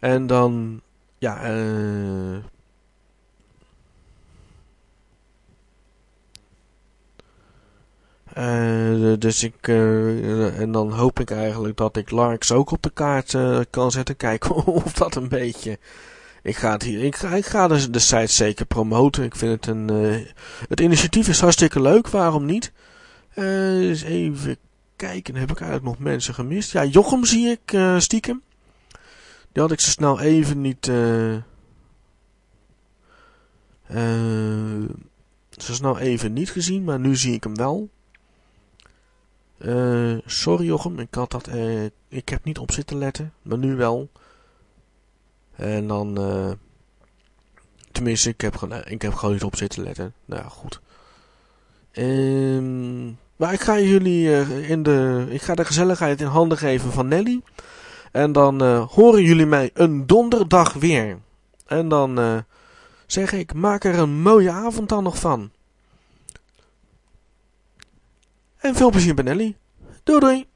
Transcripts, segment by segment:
En dan, ja, eh... Uh, dus ik, uh, en dan hoop ik eigenlijk dat ik Larks ook op de kaart kan zetten. Kijken of dat een beetje. Ik ga het hier, ik ga, ik ga de, site zeker promoten. Ik vind het een, het initiatief is hartstikke leuk. Waarom niet? dus even kijken, heb ik eigenlijk nog mensen gemist? Ja, Jochem zie ik stiekem. Die had ik zo snel even niet. zo snel even niet gezien, maar nu zie ik hem wel. Uh, sorry Jochem, ik, had dat, uh, ik heb niet op zitten letten, maar nu wel. En dan, uh, tenminste, ik heb, ik heb gewoon niet op zitten letten. Nou ja, goed. Um, maar ik ga jullie in de, ik ga de gezelligheid in handen geven van Nelly. En dan horen jullie mij een donderdag weer. En dan zeg ik, maak er een mooie avond dan nog van. En veel plezier bij Nelly. Doei doei!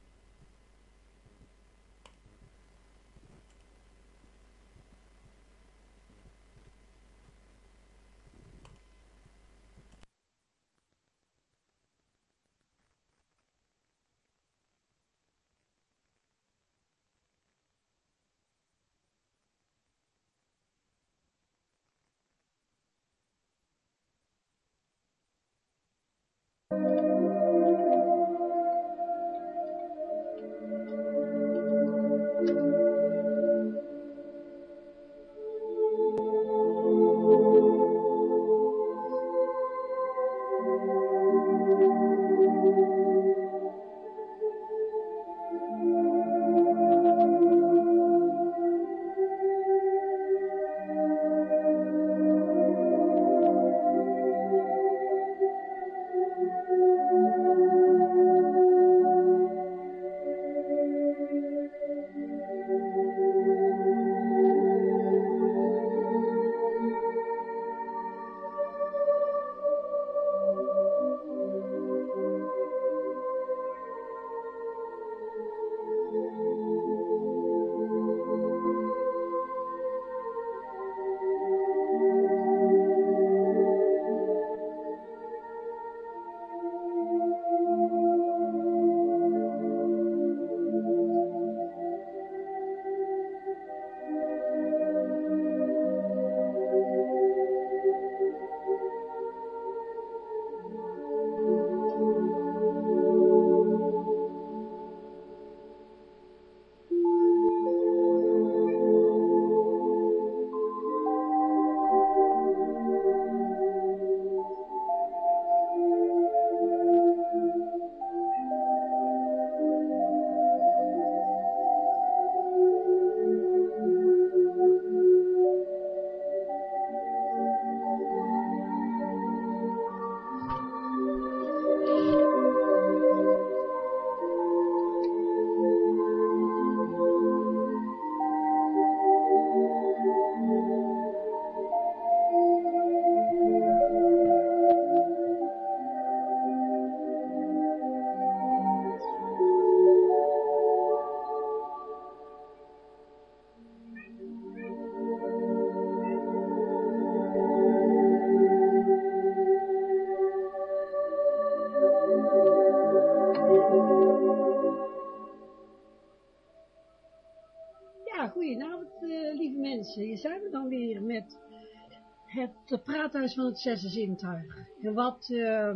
Het praathuis van het zesde zintuig. En wat uh,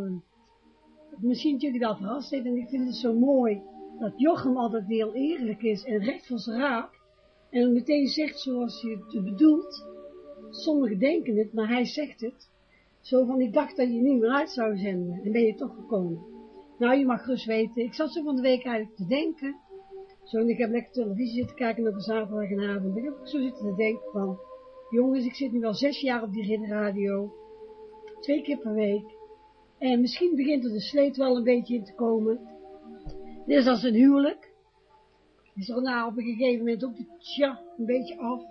misschien jullie wel verrast heeft, en ik vind het zo mooi, dat Jochem altijd heel eerlijk is en recht van zijn raap. En meteen zegt zoals je het bedoelt. Sommigen denken het, maar hij zegt het. Zo van, ik dacht dat je niet meer uit zou zenden. En ben je toch gekomen. Nou, je mag rust weten. Ik zat zo van de week eigenlijk te denken. Zo, en ik heb lekker televisie zitten kijken op een zaterdag en avond. Ik heb zo zitten te denken van, jongens, ik zit nu al zes jaar op die radio. Twee keer per week. En misschien begint er de sleet wel een beetje in te komen. Dit is als een huwelijk. Is er nou op een gegeven moment ook de tja een beetje af.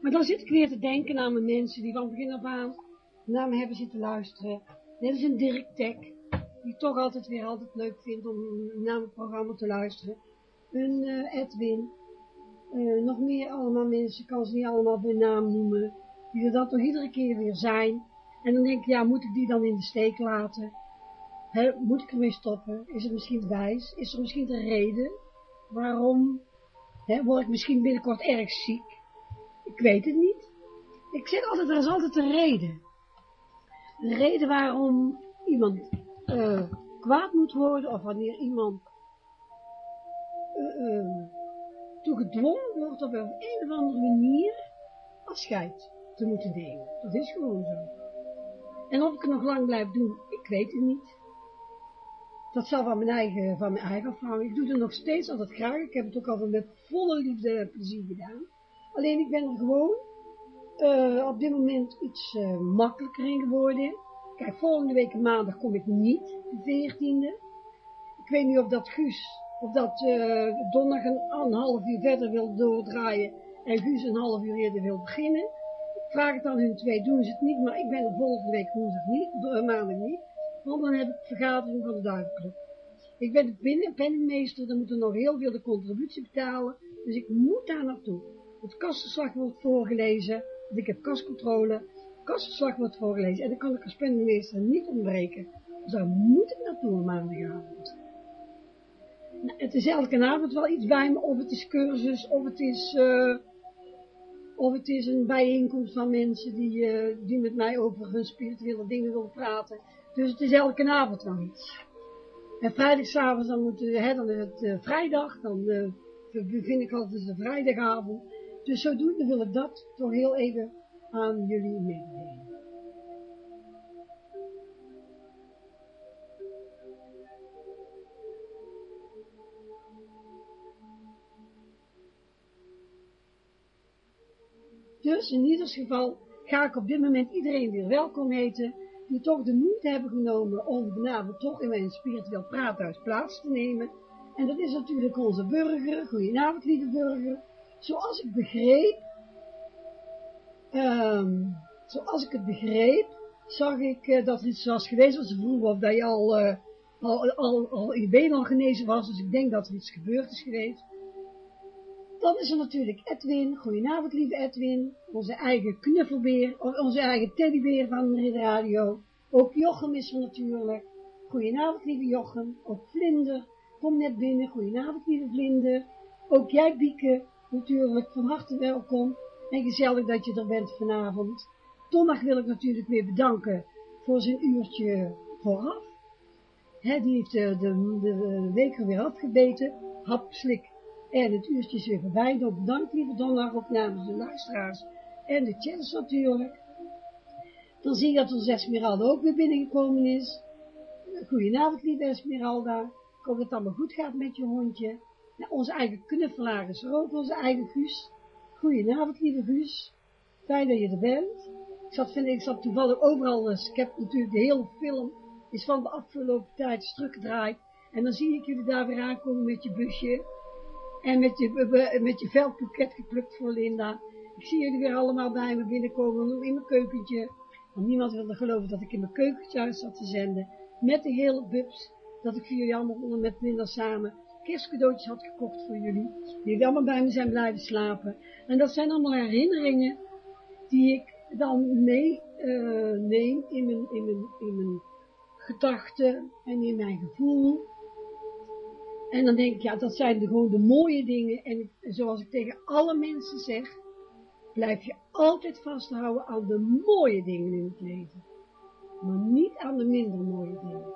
Maar dan zit ik weer te denken aan mijn mensen die van begin af aan naar me hebben zitten luisteren. Net als een Dirk Tech, die toch altijd weer altijd leuk vindt om naar mijn programma te luisteren een uh, Edwin. Uh, nog meer allemaal mensen, kan ze niet allemaal bij naam noemen, die er dan toch iedere keer weer zijn. En dan denk ik, ja, moet ik die dan in de steek laten? Moet ik ermee stoppen? Is het misschien wijs? Is er misschien een reden waarom? Word ik misschien binnenkort erg ziek? Ik weet het niet. Ik zeg altijd, er is altijd een reden. Een reden waarom iemand uh, kwaad moet worden, of wanneer iemand uh, toe gedwongen wordt op een, of andere manier afscheid te moeten nemen. Dat is gewoon zo. En of ik het nog lang blijf doen, ik weet het niet. Dat zal van mijn eigen, van mijn eigen afhangen. Ik doe het nog steeds altijd graag. Ik heb het ook altijd met volle liefde en plezier gedaan. Alleen ik ben er gewoon uh, op dit moment iets uh, makkelijker in geworden. Kijk, volgende week maandag kom ik niet, de 14e. Ik weet niet of dat Guus, of dat uh, donderdag een, half uur verder wil doordraaien en Guus een half uur eerder wil beginnen. Ik vraag het aan hun twee, doen ze het niet, maar ik ben er volgende week woensdag niet, maandag niet, want dan heb ik vergadering van de duivenclub. Ik ben binnen penningmeester, dan moet er nog heel veel de contributie betalen, dus ik moet daar naartoe. Het kassenslag wordt voorgelezen, ik heb kascontrole, kassenslag wordt voorgelezen en dan kan ik als penningmeester niet ontbreken. Dus daar moet ik naartoe maandagavond. Het is elke avond wel iets bij me, of het is cursus, of het is, uh, of het is een bijeenkomst van mensen die, uh, die met mij over hun spirituele dingen willen praten. Dus het is elke avond wel iets. En vrijdagavond dan, moet, hè, dan is het uh, vrijdag, dan bevind ik altijd de vrijdagavond. Dus zodoende wil ik dat toch heel even aan jullie meedelen. Dus in ieder geval ga ik op dit moment iedereen weer welkom heten, die toch de moeite hebben genomen om vanavond toch in mijn spiritueel praathuis plaats te nemen. En dat is natuurlijk onze burger. Goedenavond, lieve burger. Zoals ik begreep, um, zoals ik het begreep, zag ik uh, dat iets was geweest, want ze vroegen of dat je al, uh, al, al, al je been al genezen was, dus ik denk dat er iets gebeurd is geweest. Dan is er natuurlijk Edwin, goedenavond lieve Edwin, onze eigen knuffelbeer, onze eigen teddybeer van de radio. Ook Jochem is er natuurlijk. Goedenavond lieve Jochem, ook Vlinder, kom net binnen, goedenavond lieve Vlinder. Ook jij Bieke, natuurlijk van harte welkom. En gezellig dat je er bent vanavond. Tondag wil ik natuurlijk weer bedanken voor zijn uurtje vooraf. He, die heeft de, de, de week weer afgebeten. Hap, slik. En het uurtje is weer voorbij. Dus bedankt lieve donderdag ook namens de luisteraars. En de chats natuurlijk. Dan zie je dat onze Esmeralda ook weer binnengekomen is. Goedenavond lieve Esmeralda. Ik hoop dat het allemaal goed gaat met je hondje. Nou, onze eigen knuffelaar is er ook, onze eigen Guus. Goedenavond, lieve Guus. Fijn dat je er bent. Ik zat, vind, ik zat toevallig overal, dus ik heb natuurlijk de hele film, is van de afgelopen tijd teruggedraaid. En dan zie ik jullie daar weer aankomen met je busje. En met je, met je geplukt voor Linda. Ik zie jullie weer allemaal bij me binnenkomen in mijn keukentje. Want niemand wilde geloven dat ik in mijn keukentje uit zat te zenden. Met de hele bubs. Dat ik voor jullie allemaal met Linda samen kerstcadeautjes had gekocht voor jullie, die allemaal bij me zijn blijven slapen. En dat zijn allemaal herinneringen die ik dan mee uh, neem in in, mijn, in mijn gedachten en in mijn gevoel. En dan denk ik, ja, dat zijn de, gewoon de mooie dingen. En zoals ik tegen alle mensen zeg, blijf je altijd vasthouden aan de mooie dingen in het leven. Maar niet aan de minder mooie dingen.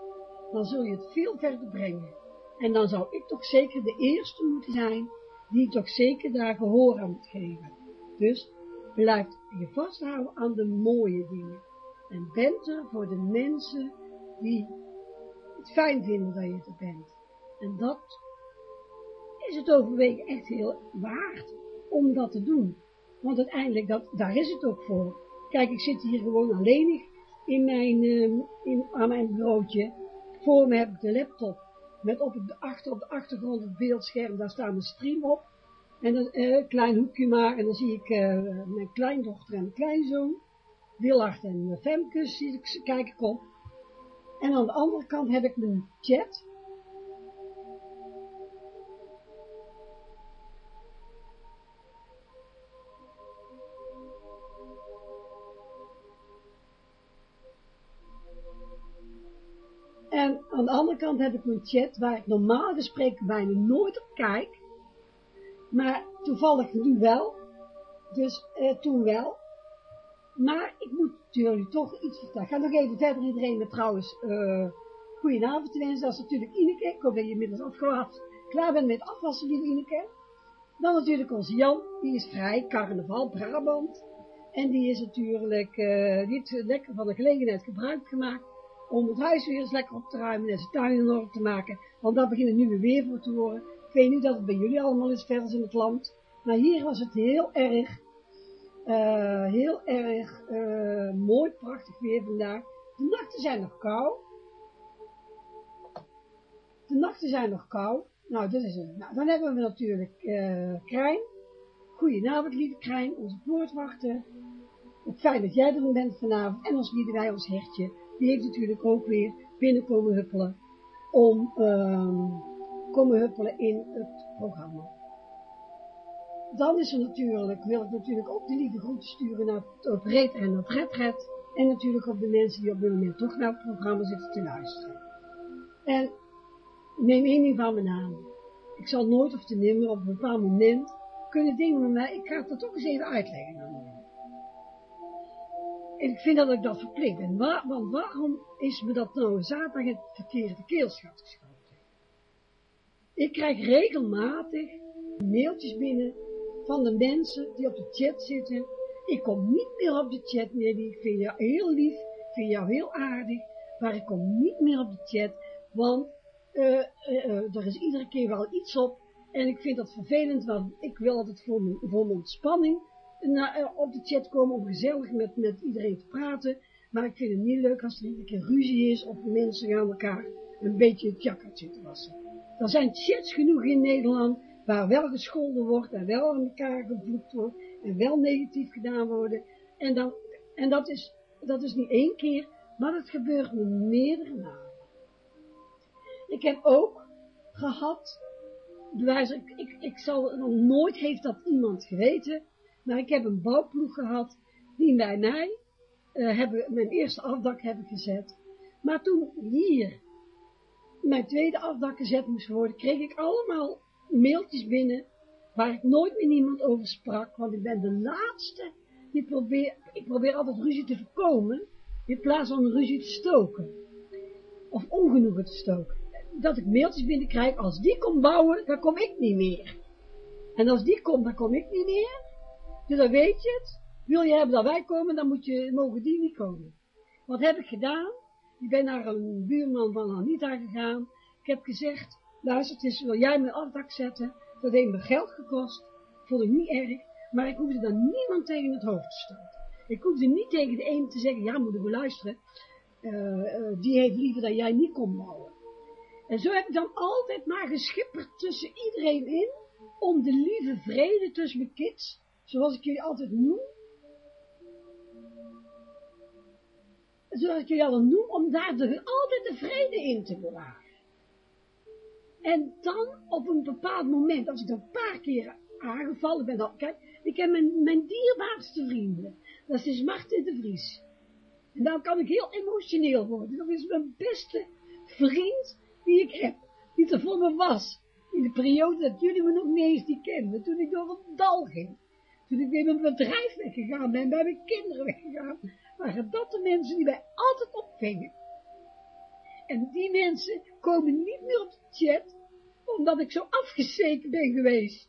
Dan zul je het veel verder brengen. En dan zou ik toch zeker de eerste moeten zijn, die toch zeker daar gehoor aan moet geven. Dus blijf je vasthouden aan de mooie dingen. En bent er voor de mensen die het fijn vinden dat je er bent. En dat is het overwegen echt heel waard om dat te doen. Want uiteindelijk, dat, daar is het ook voor. Kijk, ik zit hier gewoon alleenig in mijn, uh, in, aan mijn bureautje. Voor me heb ik de laptop met op het, achter, op de achtergrond het beeldscherm, daar staat een stream op. En een eh, klein hoekje maar, en dan zie ik uh, mijn kleindochter en mijn kleinzoon, Willard en Femke, zie ik, kijk ik op. En aan de andere kant heb ik mijn chat. Andere kant heb ik mijn chat, waar ik normaal gesproken bijna nooit op kijk. Maar toevallig nu wel. Dus uh, toen wel. Maar ik moet jullie toch iets vertellen. Ga nog even verder iedereen met trouwens uh, goedenavond te wensen. Dat is natuurlijk Ineke. Ik hoop dat je inmiddels afgewacht klaar bent met afwassen, lieve Ineke. Dan natuurlijk onze Jan. Die is vrij. Carnaval, Brabant. En die is natuurlijk, uh, lekker van de gelegenheid gebruik gemaakt om het huis weer eens lekker op te ruimen en zijn tuin in orde te maken. Want daar begint het nu weer voor te worden. Ik weet niet dat het bij jullie allemaal is verder in het land. Maar hier was het heel erg, uh, heel erg uh, mooi, prachtig weer vandaag. De nachten zijn nog koud. De nachten zijn nog koud. Nou, dat is het. Nou, dan hebben we natuurlijk uh, Krijn. Goedenavond, lieve Krijn, onze poortwachter. Het fijn dat jij er bent vanavond. En ons wij ons hertje. Die heeft natuurlijk ook weer binnenkomen huppelen. Om um, komen huppelen in het programma. Dan is er natuurlijk, wil ik natuurlijk ook de lieve groeten sturen naar op Red en op Red En natuurlijk op de mensen die op dit moment toch naar het programma zitten te luisteren. En neem één ding van mijn naam. Ik zal nooit of te op een bepaald moment kunnen dingen met mij, ik ga het toch eens even uitleggen. En ik vind dat ik dat verplicht ben. Want waarom is me dat nou zaterdag het verkeerde keelschat geschoten? Ik krijg regelmatig mailtjes binnen van de mensen die op de chat zitten. Ik kom niet meer op de chat, meer. Ik vind jou heel lief, ik vind jou heel aardig, maar ik kom niet meer op de chat, want uh, er is iedere keer wel iets op. En ik vind dat vervelend, want ik wil altijd voor mijn, voor mijn ontspanning na, op de chat komen om gezellig met, met iedereen te praten. Maar ik vind het niet leuk als er een keer ruzie is of mensen gaan elkaar een beetje het jak uit zitten wassen. Er zijn chats genoeg in Nederland waar wel gescholden wordt en wel aan elkaar gevloekt wordt en wel negatief gedaan worden. En, dan, en dat, is, dat is niet één keer, maar dat gebeurt me meerdere malen. Ik heb ook gehad, bewijs, ik, ik, ik zal, nog nooit heeft dat iemand geweten, maar ik heb een bouwploeg gehad, die bij mij, uh, hebben, mijn eerste afdak hebben gezet. Maar toen hier mijn tweede afdak gezet moest worden, kreeg ik allemaal mailtjes binnen, waar ik nooit met niemand over sprak, want ik ben de laatste, die probeer, ik probeer altijd ruzie te voorkomen, in plaats van ruzie te stoken. Of ongenoegen te stoken. Dat ik mailtjes binnenkrijg, als die komt bouwen, dan kom ik niet meer. En als die komt, dan kom ik niet meer. Dus dan weet je het. Wil je hebben dat wij komen, dan moet je, mogen die niet komen. Wat heb ik gedaan? Ik ben naar een buurman van Anita gegaan. Ik heb gezegd, luister, het is, wil jij mijn afdak zetten? Dat heeft me geld gekost. Vond ik niet erg. Maar ik hoefde dan niemand tegen het hoofd te stoten. Ik hoefde niet tegen de ene te zeggen, ja, moet we luisteren. Uh, uh, die heeft liever dat jij niet komt bouwen. En zo heb ik dan altijd maar geschipperd tussen iedereen in, om de lieve vrede tussen mijn kids zoals ik jullie altijd noem, zoals ik jullie altijd noem, om daar de, altijd de vrede in te bewaren. En dan op een bepaald moment, als ik dan een paar keer aangevallen ben, dan, kijk, ik heb mijn, mijn dierbaarste vrienden, dat is Martin de Vries. En dan kan ik heel emotioneel worden, dat is mijn beste vriend die ik heb, die er voor me was, in de periode dat jullie me nog niet eens die kenden, toen ik door het dal ging. Toen ik met mijn bedrijf weggegaan ben, bij mijn kinderen weggegaan, waren dat de mensen die mij altijd opvingen. En die mensen komen niet meer op de chat, omdat ik zo afgezeken ben geweest.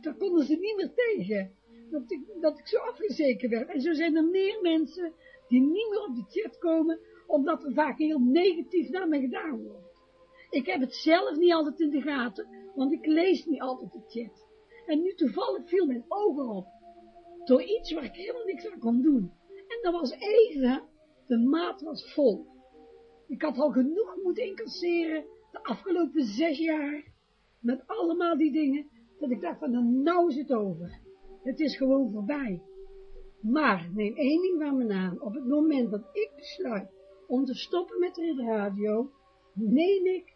Daar konden ze niet meer tegen, dat ik, dat ik zo afgezeken werd. En zo zijn er meer mensen die niet meer op de chat komen, omdat er vaak heel negatief naar me gedaan wordt. Ik heb het zelf niet altijd in de gaten, want ik lees niet altijd de chat. En nu toevallig viel mijn ogen op. Door iets waar ik helemaal niks aan kon doen. En dat was even, de maat was vol. Ik had al genoeg moeten incasseren de afgelopen zes jaar. Met allemaal die dingen, dat ik dacht van, nou is het over. Het is gewoon voorbij. Maar, neem één ding van mijn naam. Op het moment dat ik besluit om te stoppen met de radio, neem ik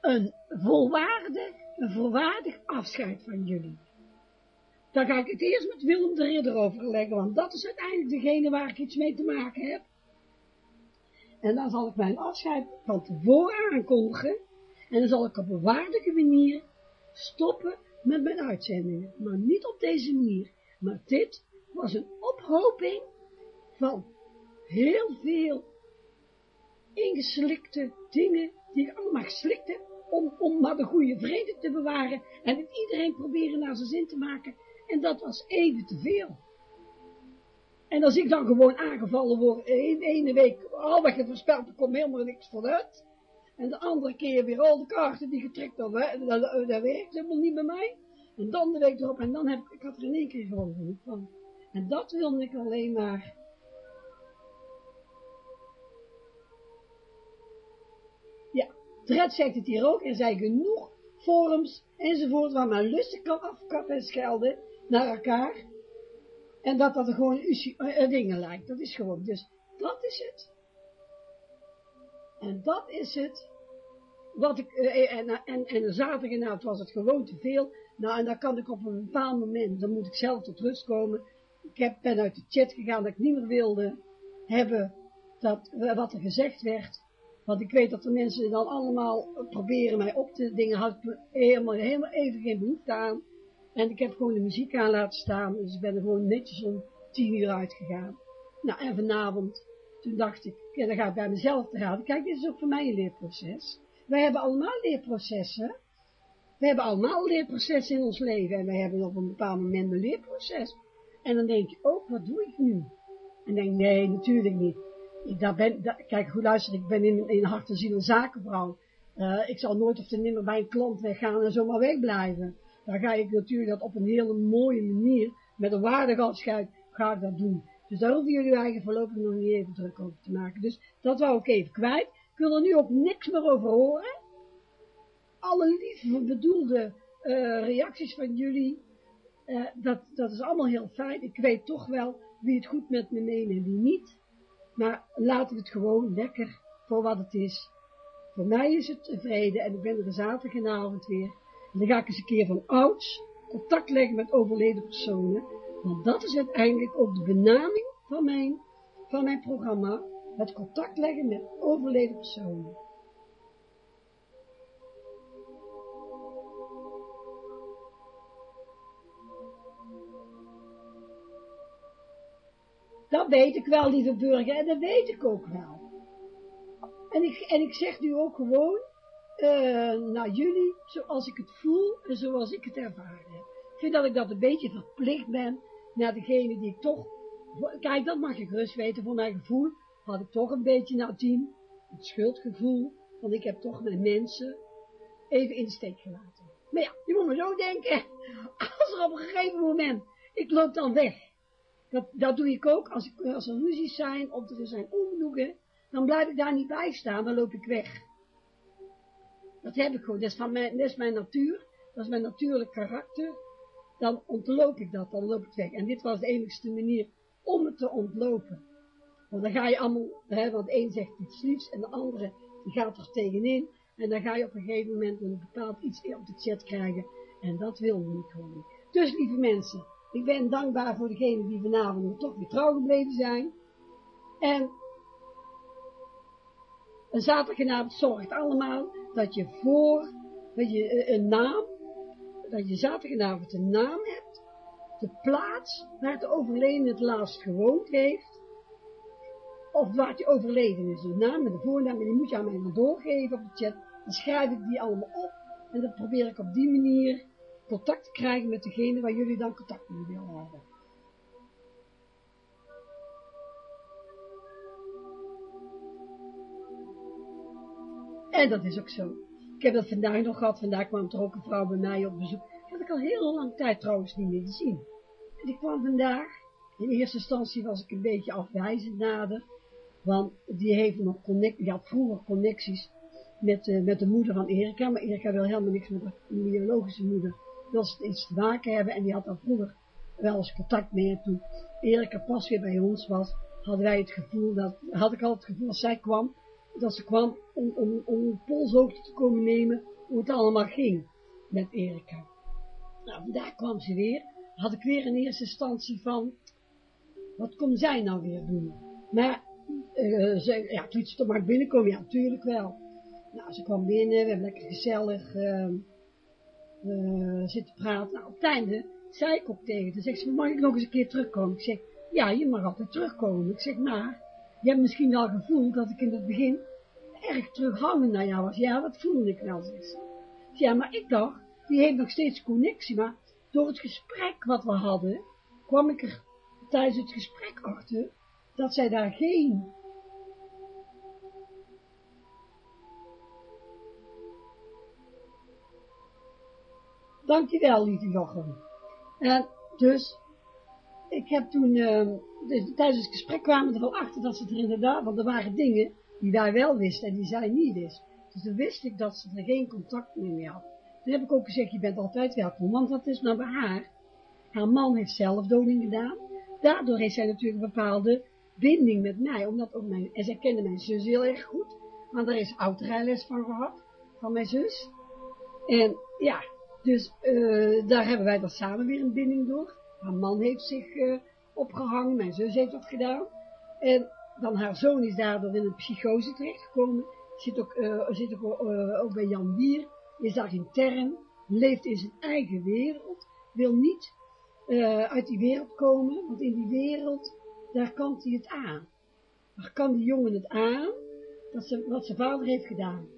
een volwaardig een volwaardig afscheid van jullie. Dan ga ik het eerst met Willem de Ridder overleggen, want dat is uiteindelijk degene waar ik iets mee te maken heb. En dan zal ik mijn afscheid van tevoren aankondigen. En dan zal ik op een waardige manier stoppen met mijn uitzendingen. Maar niet op deze manier. Maar dit was een ophoping van heel veel ingeslikte dingen die ik allemaal geslikt heb om, om maar de goede vrede te bewaren en het iedereen proberen naar zijn zin te maken. En dat was even te veel. En als ik dan gewoon aangevallen word, in ene week al wat je voorspelt, er komt helemaal niks vanuit. En de andere keer weer al de kaarten die getrekt hadden, dat, dat, dat werkt helemaal niet bij mij. En dan de week erop, en dan heb ik, ik had er in één keer gewoon van. En dat wilde ik alleen maar. Ja, Dred zegt het hier ook, er zijn genoeg forums enzovoort waar men lustig kan afkappen en schelden naar elkaar. En dat dat er gewoon uh, dingen lijkt. Dat is gewoon, dus dat is het. En dat is het. Wat ik, uh, en, en, en de zaterdagavond was het gewoon te veel. Nou, en dan kan ik op een bepaald moment, dan moet ik zelf tot rust komen. Ik heb, ben uit de chat gegaan dat ik niet meer wilde hebben dat, wat er gezegd werd. Want ik weet dat de mensen dan allemaal proberen mij op te dingen, had ik helemaal, helemaal even geen behoefte aan. En ik heb gewoon de muziek aan laten staan, dus ik ben er gewoon netjes om tien uur uitgegaan. Nou, en vanavond, toen dacht ik, ja, dan ga ik bij mezelf te raden. Kijk, dit is ook voor mij een leerproces. Wij hebben allemaal leerprocessen. We hebben allemaal leerprocessen in ons leven en wij hebben op een bepaald moment een leerproces. En dan denk je ook, wat doe ik nu? En denk, nee, natuurlijk niet. Ben, kijk, goed luister, ik ben in, in hart en ziel een zakenvrouw. Uh, ik zal nooit of te nimmer bij een klant weggaan en zomaar wegblijven. Dan ga ik natuurlijk dat op een hele mooie manier, met een waardig afscheid, ga ik dat doen. Dus daar hoeven jullie eigenlijk voorlopig nog niet even druk over te maken. Dus dat wou ik even kwijt. Ik wil er nu ook niks meer over horen. Alle lieve bedoelde uh, reacties van jullie, uh, dat, dat is allemaal heel fijn. Ik weet toch wel wie het goed met me neemt en wie niet. Maar laten we het gewoon lekker voor wat het is. Voor mij is het vrede en ik ben er zaterdagavond weer. En dan ga ik eens een keer van ouds contact leggen met overleden personen. Want dat is uiteindelijk ook de benaming van mijn, van mijn programma. Het contact leggen met overleden personen. Dat weet ik wel, lieve burger, en dat weet ik ook wel. En ik, en ik zeg nu ook gewoon, uh, naar jullie, zoals ik het voel en zoals ik het ervaren heb. Ik vind dat ik dat een beetje verplicht ben naar degene die ik toch, kijk, dat mag je gerust weten, voor mijn gevoel had ik toch een beetje nadien het schuldgevoel, want ik heb toch mijn mensen even in steek gelaten. Maar ja, je moet me zo denken, als er op een gegeven moment, ik loop dan weg, dat, doe ik ook, als, ik, als er ruzies zijn, of er zijn ongenoegen, dan blijf ik daar niet bij staan, dan loop ik weg. Dat heb ik gewoon, dat is, van mijn, is mijn natuur, dat is mijn natuurlijk karakter, dan ontloop ik dat, dan loop ik weg. En dit was de enigste manier om het te ontlopen. Want dan ga je allemaal, hè, want een zegt iets liefs en de andere die gaat er tegenin. En dan ga je op een gegeven moment een bepaald iets op de chat krijgen. En dat wil niet gewoon. Dus lieve mensen, ik ben dankbaar voor degenen die vanavond toch weer trouw gebleven zijn. En een zaterdagavond zorgt allemaal dat je voor, dat je een naam, dat je zaterdagavond een naam hebt, de plaats waar de overledene het laatst gewoond heeft, of waar die overleden is, de naam en de voornaam, en die moet je aan mij doorgeven op de chat, dan schrijf ik die allemaal op, en dan probeer ik op die manier contact krijgen met degene waar jullie dan contact mee willen hebben. En dat is ook zo. Ik heb dat vandaag nog gehad. Vandaag kwam er ook een vrouw bij mij op bezoek. Dat had ik al heel lang tijd trouwens niet meer gezien. En die kwam vandaag. In eerste instantie was ik een beetje afwijzend nader. Want die heeft nog connect, die had vroeger connecties met, uh, met de moeder van Erika. Maar Erika wil helemaal niks met de biologische moeder. Wil ze iets te maken hebben. En die had dan vroeger wel eens contact mee. toen Erika pas weer bij ons was, hadden wij het gevoel dat, had ik al het gevoel als zij kwam, dat ze kwam om, om, om polshoogte te komen nemen hoe het allemaal ging met Erika. Nou, vandaag kwam ze weer, had ik weer in eerste instantie van, wat kon zij nou weer doen? Maar uh, ze, ja, toen ze toch maar binnenkomen, ja, natuurlijk wel. Nou, ze kwam binnen, we hebben lekker gezellig uh, zitten praten. Nou, op het einde zei ik ook tegen Toen zegt ze, mag ik nog eens een keer terugkomen? Ik zeg, ja, je mag altijd terugkomen. Ik zeg, maar, je hebt misschien wel gevoeld dat ik in het begin erg terughoudend naar jou was. Ja, dat voelde ik wel, zegt ze. Ja, maar ik dacht, die heeft nog steeds connectie, maar door het gesprek wat we hadden, kwam ik er tijdens het gesprek achter, dat zij daar geen Dankjewel, lieve Jochem. En dus, ik heb toen, dus, tijdens het gesprek kwamen we er wel achter dat ze er inderdaad, want er waren dingen die wij wel wisten en die zij niet wist. Dus toen wist ik dat ze er geen contact meer mee had. Toen heb ik ook gezegd, je bent altijd welkom, want dat is nou bij haar. Haar man heeft zelfdoding gedaan. Daardoor heeft zij natuurlijk een bepaalde binding met mij, omdat ook mijn, en zij kende mijn zus heel erg goed, want daar is oud van gehad, van mijn zus. En ja, dus uh, daar hebben wij dan samen weer een binding door. Haar man heeft zich uh, opgehangen, mijn zus heeft dat gedaan. En dan haar zoon is daardoor in een psychose terechtgekomen. Zit ook, uh, zit ook, ook bij Jan Bier, is daar intern, leeft in zijn eigen wereld, wil niet uit die wereld komen, want in die wereld, daar kan hij het aan. Daar kan die jongen het aan, dat ze, wat zijn vader heeft gedaan.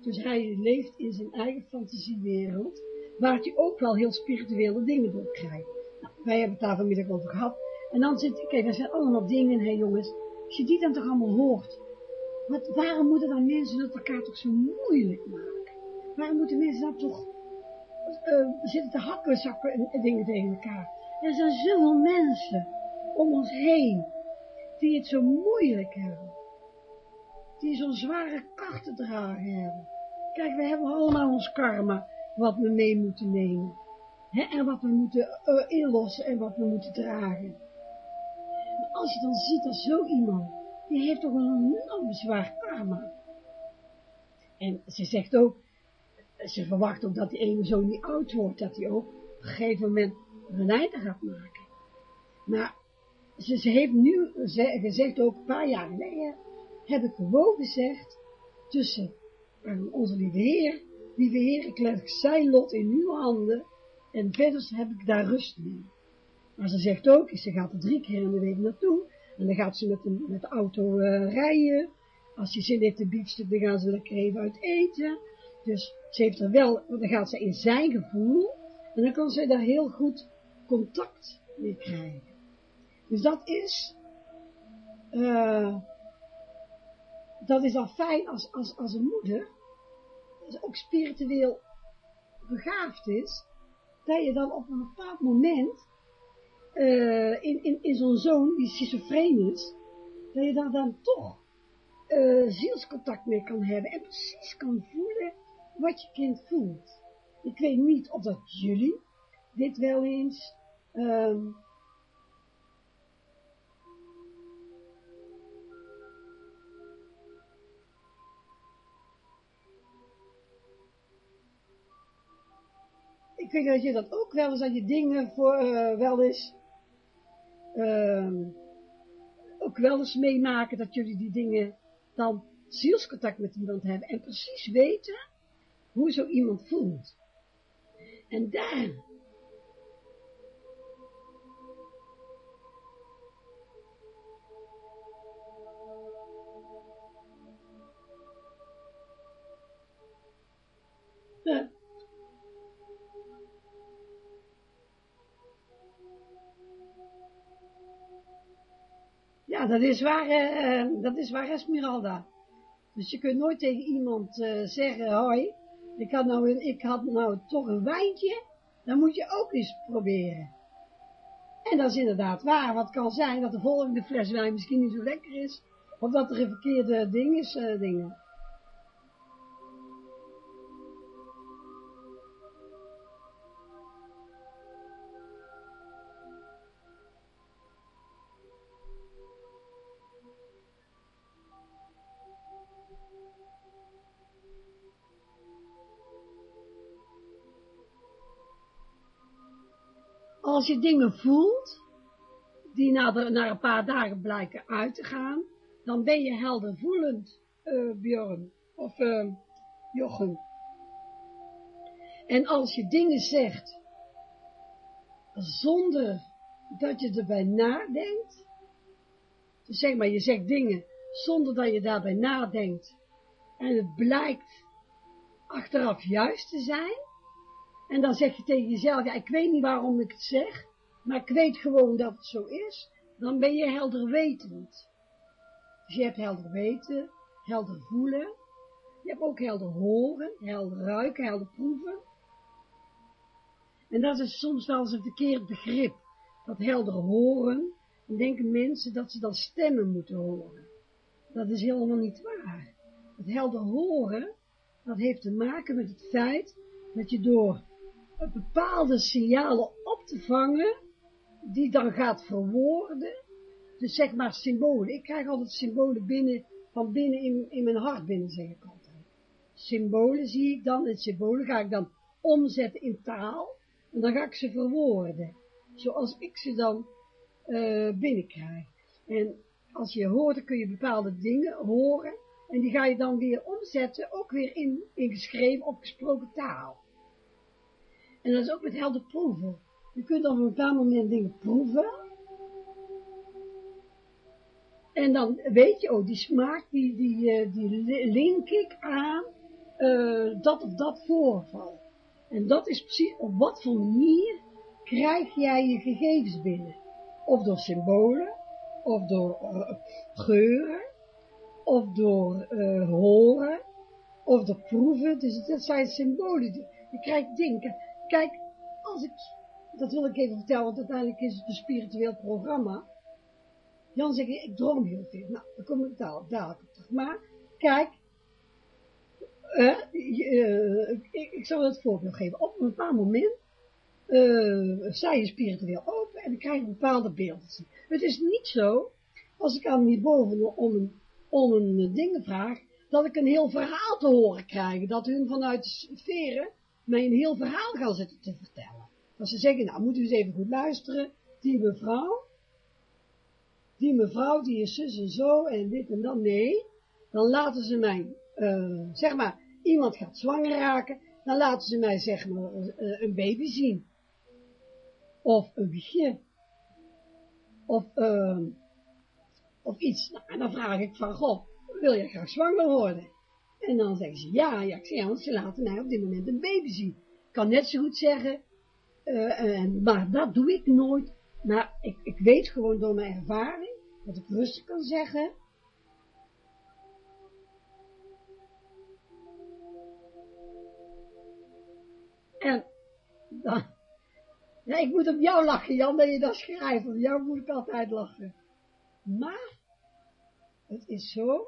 Dus hij leeft in zijn eigen fantasiewereld, waar hij ook wel heel spirituele dingen door krijgt. Nou, wij hebben het daar vanmiddag over gehad. En dan zit, kijk, er zijn allemaal dingen, hé jongens, als je die dan toch allemaal hoort, wat, waarom moeten dan mensen het elkaar toch zo moeilijk maken? Waarom moeten mensen dan toch uh, zitten te hakken, zakken en, dingen tegen elkaar? Er zijn zoveel mensen om ons heen die het zo moeilijk hebben. Die zo'n zware kracht te dragen hebben. Kijk, we hebben allemaal ons karma wat we mee moeten nemen. En wat we moeten uh, inlossen en wat we moeten dragen. Maar als je dan ziet dat zo iemand, die heeft toch een enorm zwaar karma. En ze zegt ook, ze verwacht ook dat die ene zo niet oud wordt, dat hij ook op een gegeven moment een gaat maken. Maar ze, ze heeft nu gezegd, ook een paar jaar geleden, heb ik gewoon gezegd, tussen uh, onze lieve Heer lieve Heer, ik leg zijn lot in uw handen en verder heb ik daar rust mee. Maar ze zegt ook, ze gaat er drie keer in de week naartoe en dan gaat ze met de, met de auto uh, rijden. Als ze zin heeft de biefstuk, dan gaan ze lekker even uit eten. Dus ze heeft er wel, dan gaat ze in zijn gevoel en dan kan ze daar heel goed contact mee krijgen. Dus dat is, uh, dat is al fijn als, als, als een moeder, ook spiritueel begaafd is, dat je dan op een bepaald moment uh, in, in, in zo'n zoon die schizofreen is, dat je daar dan toch uh, zielscontact mee kan hebben en precies kan voelen wat je kind voelt. Ik weet niet of dat jullie dit wel eens um, ik weet dat je dat ook wel eens, dat je dingen voor, uh, wel eens, uh, ook wel eens meemaken, dat jullie die dingen dan zielscontact met iemand hebben en precies weten hoe zo iemand voelt. En daar Ja, dat is waar, uh, dat is waar Esmeralda. Dus je kunt nooit tegen iemand uh, zeggen, hoi, ik had, nou, ik had nou toch een wijntje, dan moet je ook eens proberen. En dat is inderdaad waar, wat kan zijn dat de volgende fles wijn misschien niet zo lekker is, of dat er een verkeerde ding is, dingen. Als je dingen voelt, die na, na een paar dagen blijken uit te gaan, dan ben je heldervoelend, uh, Björn, of uh, Jochem. En als je dingen zegt, zonder dat je erbij nadenkt, dus zeg maar, je zegt dingen zonder dat je daarbij nadenkt, en het blijkt achteraf juist te zijn, en dan zeg je tegen jezelf, ja, ik weet niet waarom ik het zeg, maar ik weet gewoon dat het zo is, dan ben je helder wetend. Dus je hebt helder weten, helder voelen, je hebt ook helder horen, helder ruiken, helder proeven. En dat is soms wel eens een verkeerd begrip, dat helder horen, dan denken mensen dat ze dan stemmen moeten horen. Dat is helemaal niet waar. Het helder horen, dat heeft te maken met het feit dat je door bepaalde signalen op te vangen, die dan gaat verwoorden, dus zeg maar symbolen. Ik krijg altijd symbolen binnen, van binnen in, mijn hart binnen, zeg ik altijd. Symbolen zie ik dan, en symbolen ga ik dan omzetten in taal, en dan ga ik ze verwoorden, zoals ik ze dan uh, binnenkrijg. En als je hoort, dan kun je bepaalde dingen horen, en die ga je dan weer omzetten, ook weer in, in geschreven, opgesproken taal. En dat is ook met helder proeven. Je kunt op een bepaald moment dingen proeven. En dan weet je, oh, die smaak, die, die, eh, die link ik aan uh, dat of dat voorval. En dat is precies op wat voor manier krijg jij je gegevens binnen. Of door symbolen, of door uh, geuren, of door horen, of door proeven. Dus dat zijn symbolen. Je krijgt dingen. Kijk, als ik, dat wil ik even vertellen, want uiteindelijk is het een spiritueel programma. Dan zeg je, ik droom heel veel. Nou, dan kom ik daar, dadelijk op terug. Maar, kijk, uh, uh, ik, ik, zal het voorbeeld geven. Op een bepaald moment uh, sta je spiritueel open en dan krijg je bepaalde beelden zien. Het is niet zo, als ik aan hierboven om een, om een ding vraag, dat ik een heel verhaal te horen krijg. Dat hun vanuit de sferen mij een heel verhaal gaan zitten te vertellen. Dat ze zeggen, nou, moet u eens even goed luisteren, die mevrouw, die mevrouw, die is zus en zo, en dit en dat, nee. Dan laten ze mij, uh, zeg maar, iemand gaat zwanger raken, dan laten ze mij, zeg maar, uh, een baby zien. Of een wiegje. Of, uh, of iets. Nou, en dan vraag ik van, goh, wil je graag zwanger worden? En dan zeggen ze, ja, ja, ik zeg, want ze laten mij op dit moment een baby zien. Ik kan net zo goed zeggen, uh, maar dat doe ik nooit. Maar ik, ik weet gewoon door mijn ervaring, dat ik rustig kan zeggen, En dan, ja, ik moet op jou lachen, Jan, dat je dat schrijft. Op jou moet ik altijd lachen. Maar, het is zo,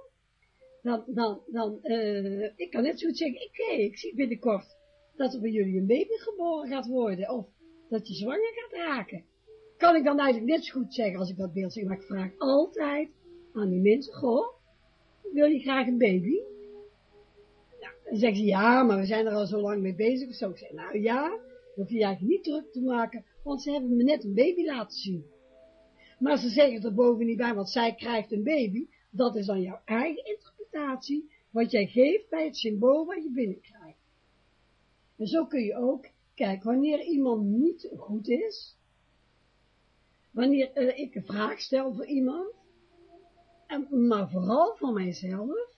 dan, dan, dan, uh, ik kan net zo goed zeggen, oké, okay, ik zie binnenkort dat er bij jullie een baby geboren gaat worden, of dat je zwanger gaat raken. Kan ik dan eigenlijk net zo goed zeggen als ik dat beeld zeg, maar ik vraag altijd aan die mensen, goh, wil je graag een baby? Nou, dan zeggen ze, ja, maar we zijn er al zo lang mee bezig, of zo. Ik zeg, nou ja, hoef je eigenlijk niet druk te maken, want ze hebben me net een baby laten zien. Maar ze zeggen er boven niet bij, want zij krijgt een baby, dat is dan jouw eigen interpretatie, wat jij geeft bij het symbool wat je binnenkrijgt. En zo kun je ook, kijk, wanneer iemand niet goed is, wanneer uh, ik een vraag stel voor iemand, en, maar vooral voor mijzelf,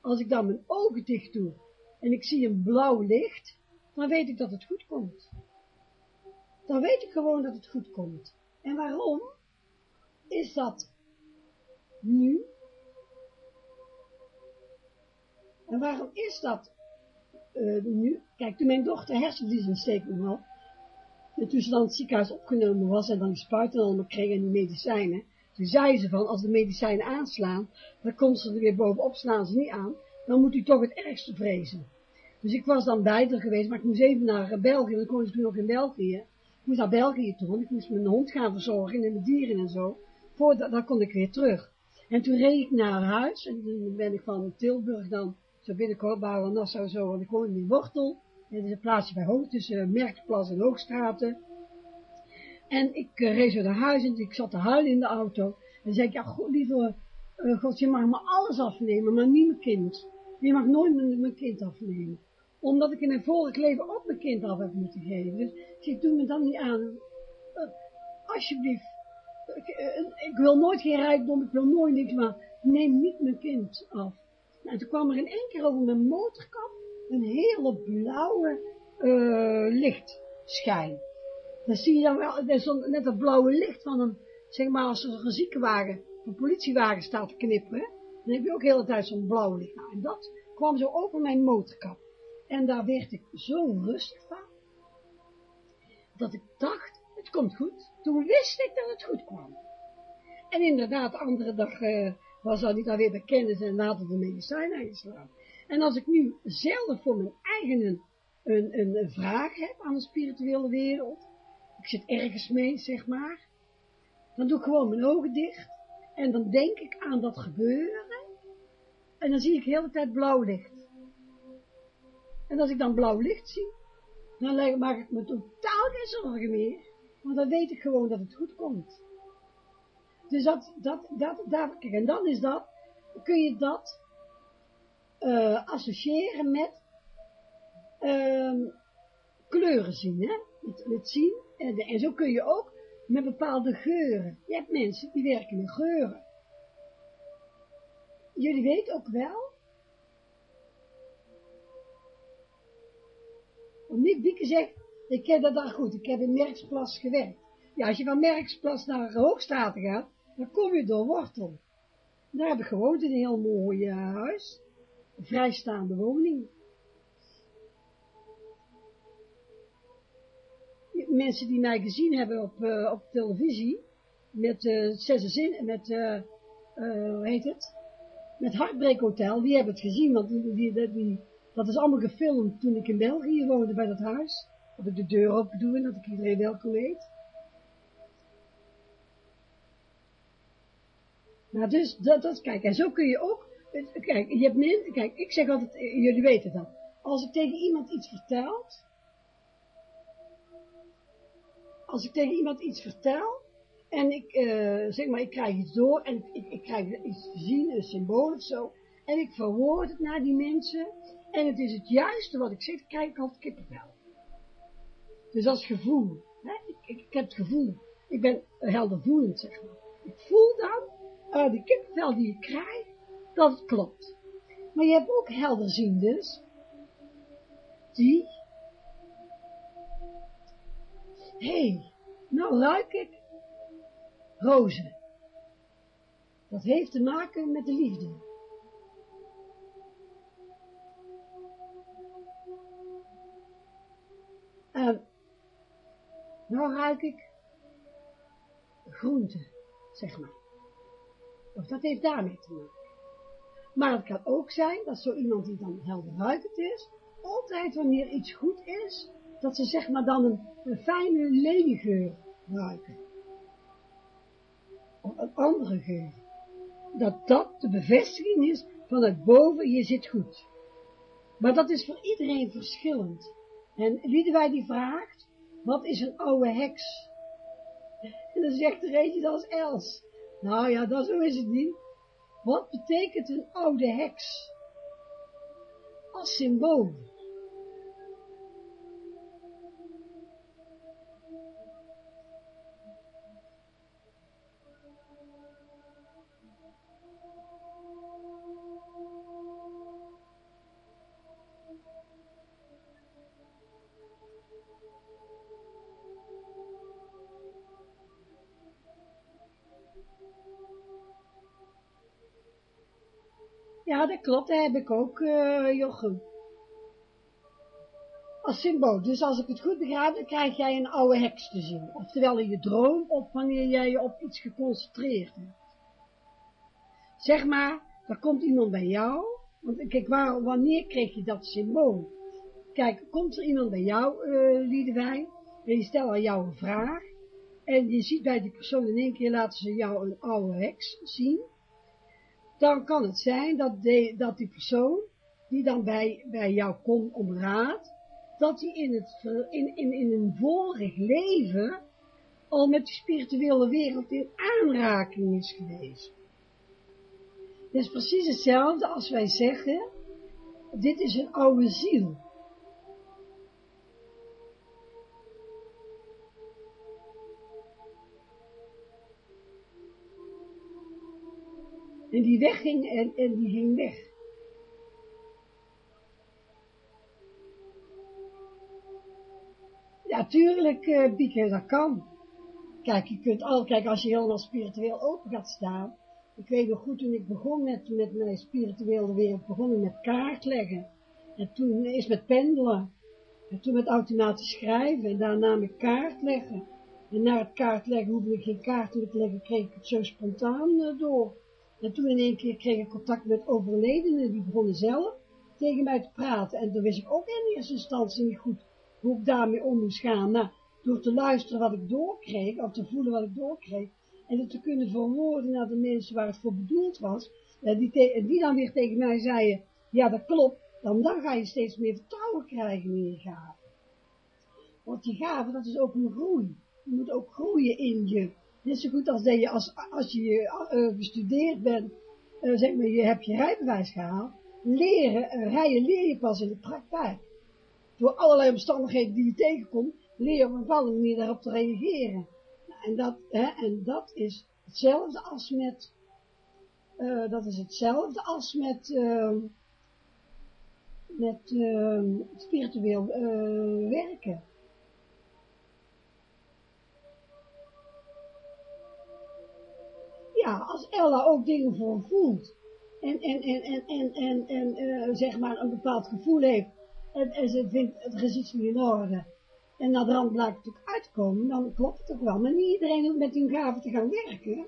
als ik dan mijn ogen dicht doe, en ik zie een blauw licht, dan weet ik dat het goed komt. Dan weet ik gewoon dat het goed komt. En waarom is dat nu En waarom is dat uh, nu? Kijk, toen mijn dochter hersenvliesontsteking had, en toen ze dan het ziekenhuis opgenomen was en dan die spuiten allemaal kreeg en die medicijnen, toen zei ze van, als de medicijnen aanslaan, dan komt ze er weer bovenop, slaan ze niet aan, dan moet u toch het ergste vrezen. Dus ik was dan bij haar geweest, maar ik moest even naar België, want ik woonde toen nog in België. Ik moest naar België toe, ik moest mijn hond gaan verzorgen en mijn dieren en zo. Voordat, dan kon ik weer terug. En toen reed ik naar huis, en toen ben ik van Tilburg dan zo binnenkort bouwen Nassau zo, want ik woon in Wortel. Het is een plaatsje bij Hoog, tussen Merkplas en Hoogstraten. En ik uh, reed zo naar huis en ik zat te huilen in de auto. En zei ik, ja, goed, lieve uh, God, je mag me alles afnemen, maar niet mijn kind. Je mag nooit mijn, mijn kind afnemen. Omdat ik in een vorig leven ook mijn kind af heb moeten geven. Dus ik doe me dan niet aan. Uh, alsjeblieft. Ik, ik, wil nooit geen rijkdom, ik wil nooit niks, maar neem niet mijn kind af. Nou, toen kwam er in één keer over mijn motorkap een hele blauwe lichtschijn. Dan zie je dan wel, dat is net het blauwe licht van een, zeg maar, als er een ziekenwagen, een politiewagen staat te knipperen, dan heb je ook de hele tijd zo'n blauw licht. Nou, en dat kwam zo over mijn motorkap. En daar werd ik zo rustig van, dat ik dacht, het komt goed. Toen wist ik dat het goed kwam. En inderdaad, de andere dag uh, was dat niet alweer bij kennis en later de medicijn aangeslagen. En als ik nu zelf voor mijn eigen een, een, een vraag heb aan de spirituele wereld, ik zit ergens mee, zeg maar, dan doe ik gewoon mijn ogen dicht en dan denk ik aan dat gebeuren en dan zie ik de hele tijd blauw licht. En als ik dan blauw licht zie, dan maak ik me totaal geen zorgen meer, want dan weet ik gewoon dat het goed komt. Dus dat, dat, dat, daar, kijk, en dan is dat, kun je dat uh, associëren met uh, kleuren zien, hè? Met, zien en, zo kun je ook met bepaalde geuren. Je hebt mensen die werken met geuren. Jullie weten ook wel. Nick Bieke zegt, ik ken dat dan goed, ik heb in Merksplas gewerkt. Ja, als je van Merksplas naar Hoogstraten gaat, dan kom je door Wortel. Daar heb ik gewoond in een heel mooi uh, huis. Een vrijstaande woning. mensen die mij gezien hebben op, uh, op televisie, met uh, Zin, met, hoe heet het, met Heartbreak Hotel, die hebben het gezien, want die, die, dat is allemaal gefilmd toen ik in België woonde bij dat huis. Dat ik de deur open doe en dat ik iedereen welkom heet. Nou, dus, dat, dat, kijk, en zo kun je ook, kijk, je hebt mensen, kijk, ik zeg altijd, jullie weten dat, als ik tegen iemand iets vertelt, als ik tegen iemand iets vertel, en ik, uh, zeg maar, ik krijg iets door, en ik, ik, krijg iets te zien, een symbool of zo, en ik verwoord het naar die mensen, en het is het juiste wat ik zeg, krijg ik altijd kippenvel. Dus als gevoel, hè? Ik, ik, heb het gevoel, ik ben heldervoelend, zeg maar. Ik voel dan, uh, die kippenvel die ik krijg, dat klopt. Maar je hebt ook helderziendes, die Hé, hey, nou ruik ik rozen. Dat heeft te maken met de liefde. Uh, nou ruik ik groente, zeg maar. Of dat heeft daarmee te maken. Maar het kan ook zijn dat zo iemand die dan helder ruikend is, altijd wanneer iets goed is, dat ze zeg maar dan een, een fijne leliegeur ruiken. Of een andere geur. Dat dat de bevestiging is van het boven, je zit goed. Maar dat is voor iedereen verschillend. En wij die vraagt, wat is een oude heks? En dan zegt er eentje, dat is Els. Nou ja, dat zo is het niet. Wat betekent een oude heks? Als symbool. Klopt, heb ik ook, uh, Jochem. Als symbool. Dus als ik het goed begrijp, dan krijg jij een oude heks te zien. Oftewel in je droom, of wanneer jij je op iets geconcentreerd hebt. Zeg maar, er komt iemand bij jou. Want kijk, waar, wanneer kreeg je dat symbool? Kijk, komt er iemand bij jou, uh, Liedewijn, en die stelt aan jou een vraag. En je ziet bij die persoon in één keer laten ze jou een oude heks zien dan kan het zijn dat, dat die persoon, die dan bij, bij jou komt om raad, dat die in, het, in, in, in een vorig leven al met de spirituele wereld in aanraking is geweest. Het is precies hetzelfde als wij zeggen, dit is een oude ziel. En die wegging en, en die ging weg. Ja, tuurlijk, Bieke, dat kan. Kijk, je kunt al, kijk, als je helemaal spiritueel open gaat staan. Ik weet nog goed, toen ik begon met, met mijn spirituele wereld, begon ik met kaartleggen. En toen is met pendelen. En toen met automatisch schrijven. En daarna met kaartleggen. En na het kaartleggen hoefde ik geen kaart te leggen, kreeg ik het zo spontaan uh, door. En toen in één keer kreeg ik contact met overledenen, die begonnen zelf tegen mij te praten. En toen wist ik ook in eerste instantie niet goed hoe ik daarmee om moest gaan. Nou, door te luisteren wat ik doorkreeg, of te voelen wat ik doorkreeg, en het te kunnen verwoorden naar de mensen waar het voor bedoeld was, en die, die dan weer tegen mij zeiden, ja dat klopt, dan, dan ga je steeds meer vertrouwen krijgen in je gaven. Want die gaven, dat is ook een groei. Je moet ook groeien in je. Net zo goed als dat je, als, als je uh, gestudeerd bent, uh, zeg maar, je hebt je rijbewijs gehaald, leren, uh, rijden leer je pas in de praktijk. Door allerlei omstandigheden die je tegenkomt, leer je op een bepaalde manier daarop te reageren. En dat, hè, en dat is hetzelfde als met, uh, dat is hetzelfde als met, uh, met uh, spiritueel werken. Ja, als Ella ook dingen voor voelt, en, en, en, en, en, en, uh, zeg maar een bepaald gevoel heeft, en, ze vindt het is niet in orde, en naar de blijkt ook uitkomen, dan klopt het ook wel. Maar niet iedereen hoeft met hun gaven te gaan werken.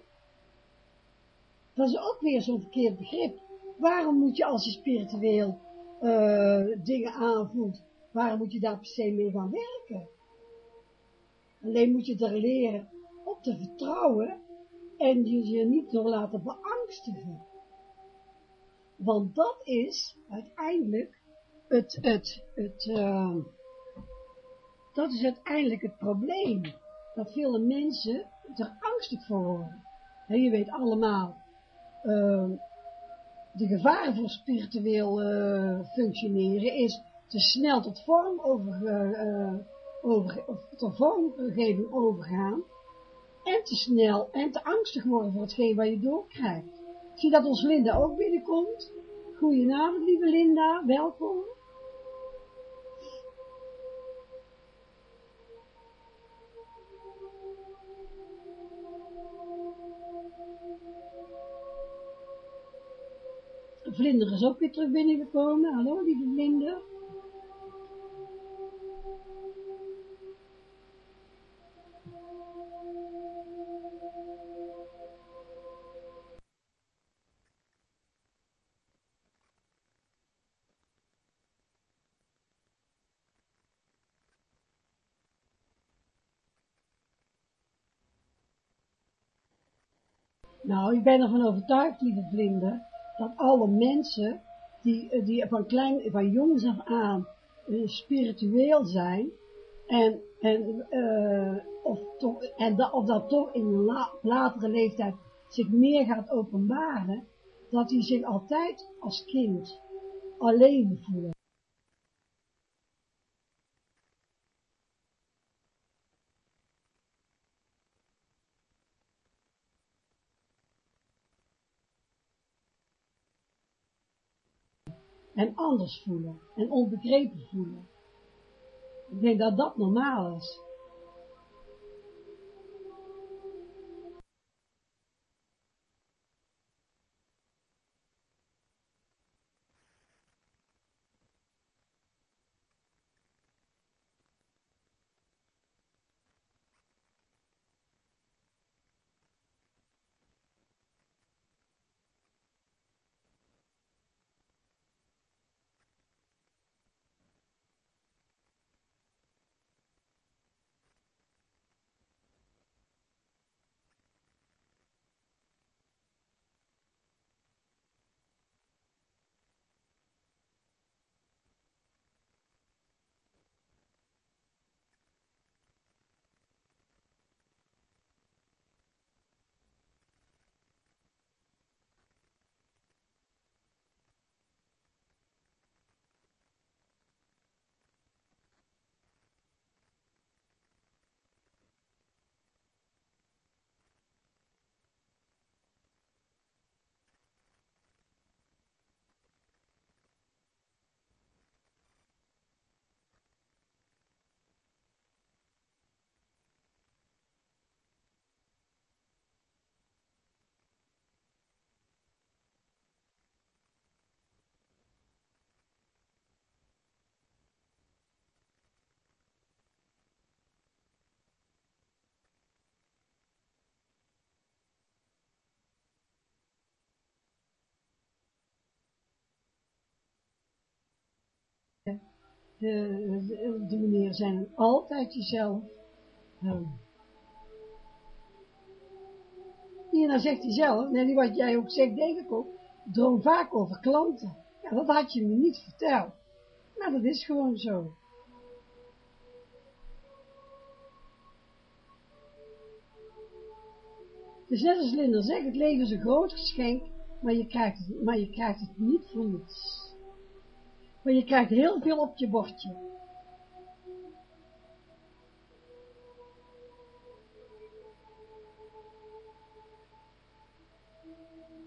Dat is ook weer zo'n verkeerd begrip. Waarom moet je als je spiritueel uh, dingen aanvoelt, waarom moet je daar per se mee gaan werken? Alleen moet je er leren op te vertrouwen en je je niet door laten beangstigen. Want dat is uiteindelijk het, het, het, uh, dat is uiteindelijk het probleem. Dat vele mensen er angstig voor worden. Je weet allemaal, uh, de gevaren voor spiritueel uh, functioneren is te snel tot over, uh, over of tot vormgeving overgaan. En te snel en te angstig worden voor hetgeen wat je doorkrijgt. Zie dat ons Linda ook binnenkomt. Goedenavond, lieve Linda, welkom. Vlinder is ook weer terug binnengekomen. Hallo, lieve Vlinder. Nou, ik ben ervan overtuigd, lieve Vlinder, dat alle mensen die, die van, klein, van jongs af aan uh, spiritueel zijn en, en, uh, of, toch, en of dat toch in een la, latere leeftijd zich meer gaat openbaren, dat die zich altijd als kind alleen voelen. En anders voelen en onbegrepen voelen. Ik denk dat dat normaal is. De, de manieren zijn altijd jezelf. Um. Hier dan zegt hij zelf, net wat jij ook zegt, denk ik ook, droom vaak over klanten. Ja, dat had je me niet verteld. Maar dat is gewoon zo. Dus net als Linda zegt, het leven is een groot geschenk, maar je krijgt het, maar je krijgt het niet voor niets. Maar je krijgt heel veel op je bordje.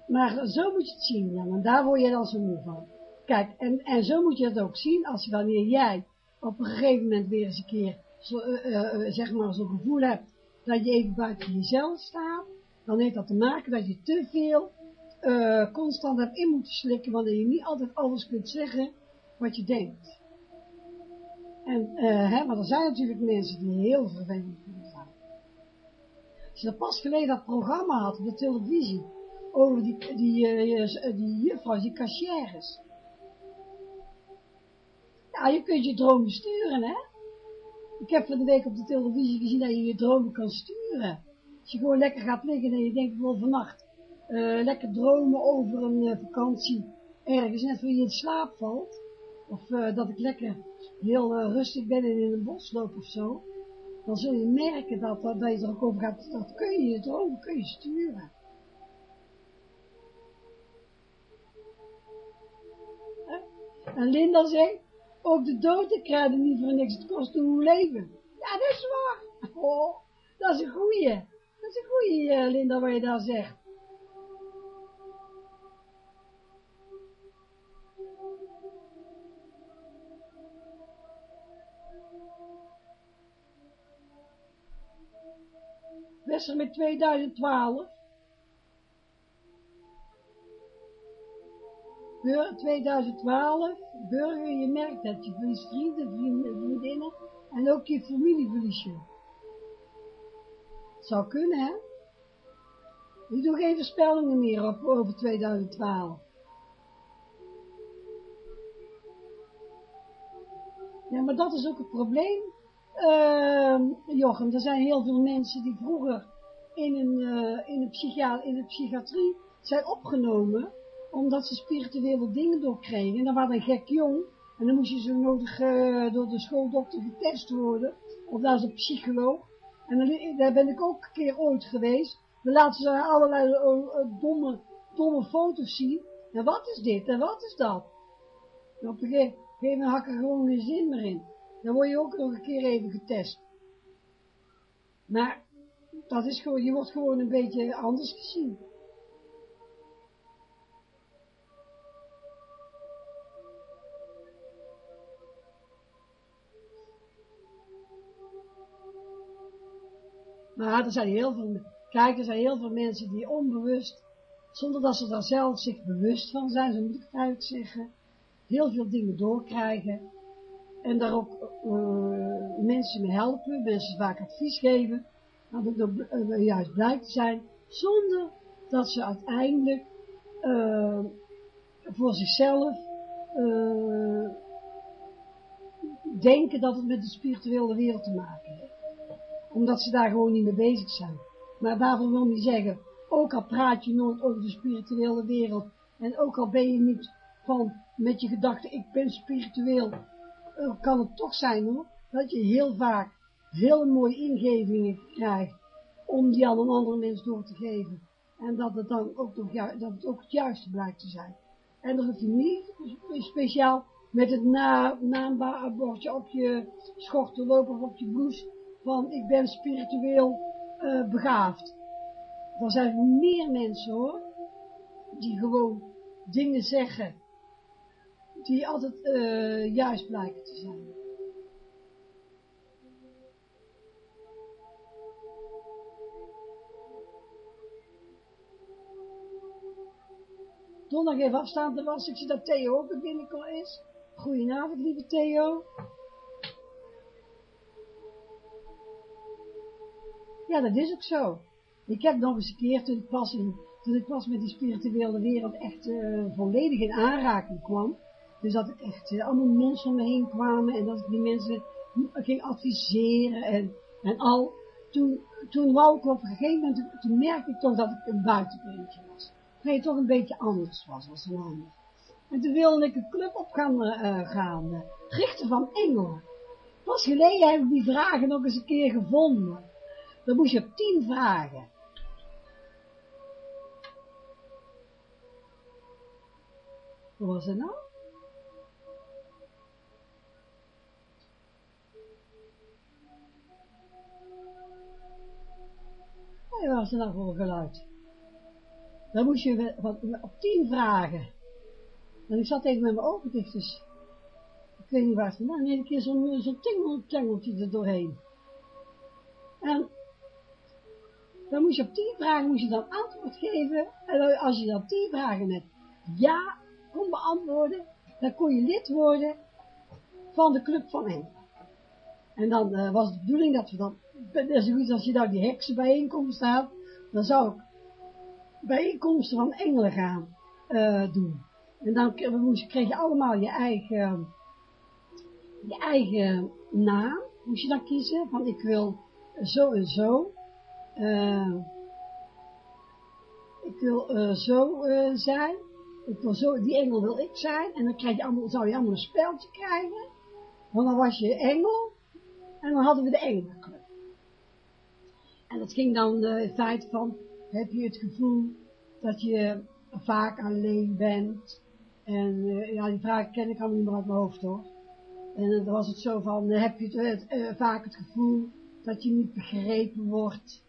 Maar zo moet je het zien, Jan, en daar word je dan zo moe van. Kijk, en, en zo moet je het ook zien, als wanneer jij op een gegeven moment weer eens een keer, zo, uh, uh, zeg maar, zo'n gevoel hebt, dat je even buiten jezelf staat, dan heeft dat te maken dat je te veel constant hebt in moeten slikken, wanneer je niet altijd alles kunt zeggen wat je denkt. En, uh, hè, maar er zijn natuurlijk mensen die heel vervelend kunnen zijn. Als je pas geleden dat programma had op de televisie, over die, die, uh, die juffrouw, die cashiers. Ja, je kunt je dromen sturen, hè. Ik heb van de week op de televisie gezien dat je je dromen kan sturen. Als je gewoon lekker gaat liggen en je denkt wel vannacht, uh, lekker dromen over een vakantie ergens, net voor je in slaap valt. Of uh, dat ik lekker heel rustig ben en in een bos loop of zo. Dan zul je merken dat, dat, dat je er ook over gaat, dat kun je, dromen kun je sturen. En Linda zegt, ook de doden krijgen niet voor niks, het kost hoe leven. Ja, dat is waar. Oh, dat is een goeie. Dat is een goeie, Linda, wat je daar zegt. Wester met 2012. 2012, burger, je merkt dat je verliest vrienden, vrienden, vriendinnen en ook je familie verlies je. Zou kunnen, hè? Ik doe geen voorspellingen meer op, over 2012. Ja, maar dat is ook het probleem, uh, Jochem. Er zijn heel veel mensen die vroeger in een, uh, in, een psychia in de psychiatrie zijn opgenomen omdat ze spirituele dingen doorkregen. En dan waren een gek jong. En dan moest je zo nodig uh, door de schooldokter getest worden. Of daar is een psycholoog. En dan, daar ben ik ook een keer ooit geweest. Dan laten ze allerlei uh, domme, domme foto's zien. En wat is dit? En wat is dat? En op een gegeven moment had ik er gewoon geen zin meer in. Dan word je ook nog een keer even getest. Maar dat is gewoon, je wordt gewoon een beetje anders gezien. Maar er zijn heel veel, kijk, er zijn heel veel mensen die onbewust, zonder dat ze daar zelf zich bewust van zijn, zo moet ik het eigenlijk zeggen, heel veel dingen doorkrijgen. En daar ook uh, mensen mee helpen, mensen vaak advies geven, dat ook uh, juist blij te zijn, zonder dat ze uiteindelijk uh, voor zichzelf denken dat het met de spirituele wereld te maken heeft omdat ze daar gewoon niet mee bezig zijn. Maar daarvoor wil niet zeggen, ook al praat je nooit over de spirituele wereld, en ook al ben je niet van, met je gedachte, ik ben spiritueel, kan het toch zijn hoor, dat je heel vaak heel mooie ingevingen krijgt, om die aan een andere mens door te geven. En dat het dan ook, nog dat het, ook het juiste blijkt te zijn. En dan hoef je niet speciaal met het na, naambordje op je schort te lopen of op je blouse van ik ben spiritueel uh, begaafd. Er zijn meer mensen hoor, die gewoon dingen zeggen, die altijd uh, juist blijken te zijn. Donderdag even afstaan was. Ik zie dat Theo ook binnenkomen is. Goedenavond, lieve Theo. Ja, dat is ook zo. Ik heb nog eens een keer, toen ik pas, toen ik pas met die spirituele wereld echt uh, volledig in aanraking kwam, Dus dat ik echt uh, allemaal mensen om me heen kwamen en dat ik die mensen ging adviseren en, en al. Toen, toen wou ik op een gegeven moment, toen merkte ik toch dat ik een buitenbeentje was. Dat je toch een beetje anders was als een ander. En toen wilde ik een club op gaan, uh, gaan uh, richten van engelen. Pas geleden heb ik die vragen nog eens een keer gevonden. Dan moest je op tien vragen. Hoe was het nou? Wat was er nou voor geluid? Dan moest je op tien vragen. En ik zat even met mijn ogen dicht, dus ik weet niet waar het vandaan. En een keer zo'n zo tingeltje er doorheen. En dan moest je op tien vragen moest je dan antwoord geven. En als je dan tien vragen met ja kon beantwoorden, dan kon je lid worden van de Club van Engelen. En dan uh, was de bedoeling dat we dan, net zo goed als je nou die heksenbijeenkomst had, dan zou ik bijeenkomsten van engelen gaan uh, doen. En dan kreeg je allemaal je eigen, je eigen naam, moest je dan kiezen, van ik wil zo en zo, uh, ik wil uh, zo zijn, ik wil zo, die engel wil ik zijn, en dan krijg je allemaal, zou je allemaal een speltje krijgen, want dan was je engel, en dan hadden we de engelenclub. En dat ging dan in feite van, heb je het gevoel dat je vaak alleen bent, en uh, ja, die vraag ken ik allemaal niet meer uit mijn hoofd hoor. En dan was het zo van, uh, heb je het, uh, vaak het gevoel dat je niet begrepen wordt.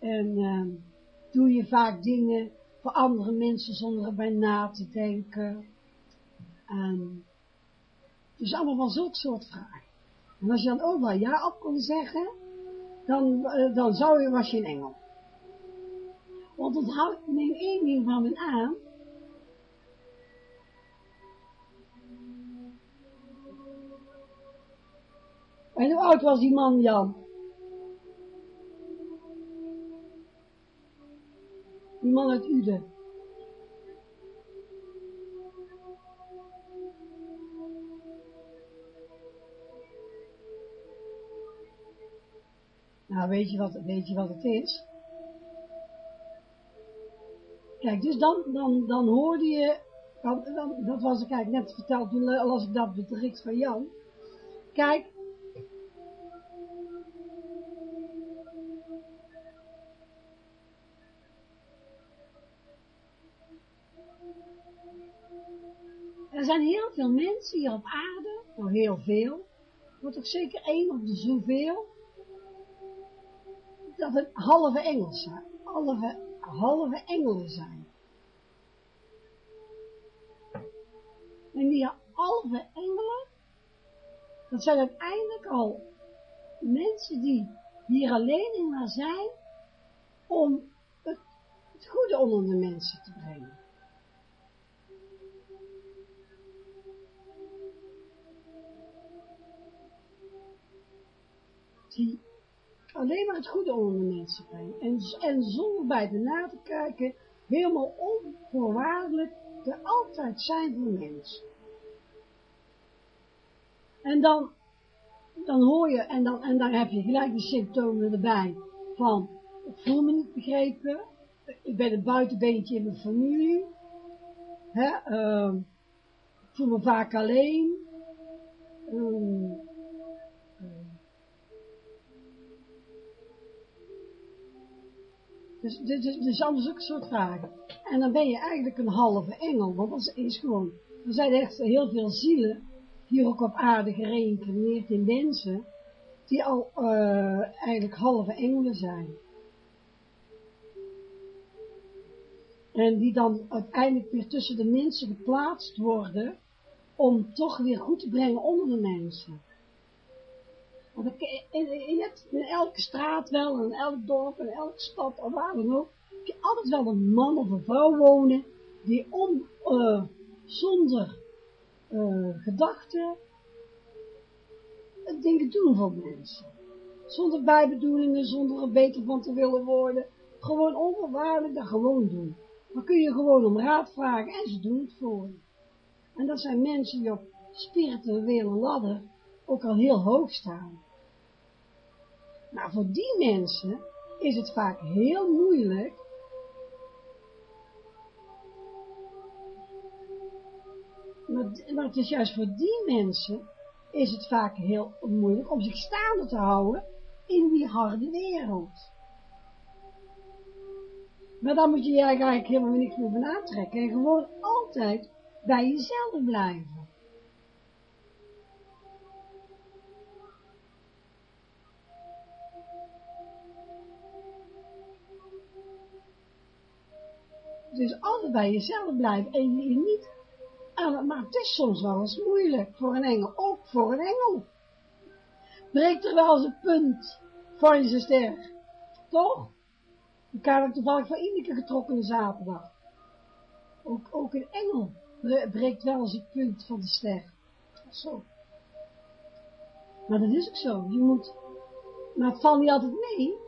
En ehm, doe je vaak dingen voor andere mensen zonder erbij na te denken. En dus allemaal van zulke soort vragen. En als je dan ook wel ja op kon zeggen, dan, dan zou je, was je een engel. Want onthoud, neem één ding van me aan, En hoe oud was die man, Jan? Die man uit Uden. Weet je wat, weet je wat het is? Kijk, dus dan, dan, dan hoorde je, dan, dan, dat was ik net verteld, toen las ik dat bericht van Jan. Kijk, Er zijn heel veel mensen hier op aarde, nou heel veel, wordt ook zeker één of de zoveel, dat het halve engels zijn, halve, halve engelen zijn. En die halve engelen, dat zijn uiteindelijk al mensen die hier alleen maar zijn om het, het goede onder de mensen te brengen. die alleen maar het goede onder de mensen brengen. En, en zonder bij de na te kijken, helemaal onvoorwaardelijk er altijd zijn voor mensen. En dan, dan hoor je, en dan, en dan heb je gelijk de symptomen erbij van, ik voel me niet begrepen, ik ben een buitenbeentje in mijn familie, hè, uh, ik voel me vaak alleen, uh, Dus, dus, dus, dus allemaal zulke soort vragen. En dan ben je eigenlijk een halve engel, want dat is gewoon, er zijn echt heel veel zielen, hier ook op aarde gereïncarneerd in mensen, die al uh, eigenlijk halve engelen zijn. En die dan uiteindelijk weer tussen de mensen geplaatst worden, om toch weer goed te brengen onder de mensen. In elke straat wel, in elk dorp, in elke stad, of waar dan ook, heb je altijd wel een man of een vrouw wonen, die om, uh, zonder uh, gedachten dingen doen voor mensen. Zonder bijbedoelingen, zonder er beter van te willen worden. Gewoon onvoorwaardelijk dat gewoon doen. Dan kun je gewoon om raad vragen en ze doen het voor je. En dat zijn mensen die op spirituele ladder ook al heel hoog staan. Nou, voor die mensen is het vaak heel moeilijk maar, maar het is juist voor die mensen is het vaak heel moeilijk om zich staande te houden in die harde wereld. Maar dan moet je je eigenlijk helemaal niks meer van aantrekken en gewoon altijd bij jezelf blijven. Dus altijd bij jezelf blijven en je niet maar het is soms wel eens moeilijk voor een engel, ook voor een engel. Breekt er wel eens een punt van je ster, toch? Ik heb toevallig van Ineke getrokken de zaterdag. Ook, ook een engel breekt wel eens het punt van de ster. Zo. Maar dat is ook zo. Je moet, maar het valt niet altijd mee.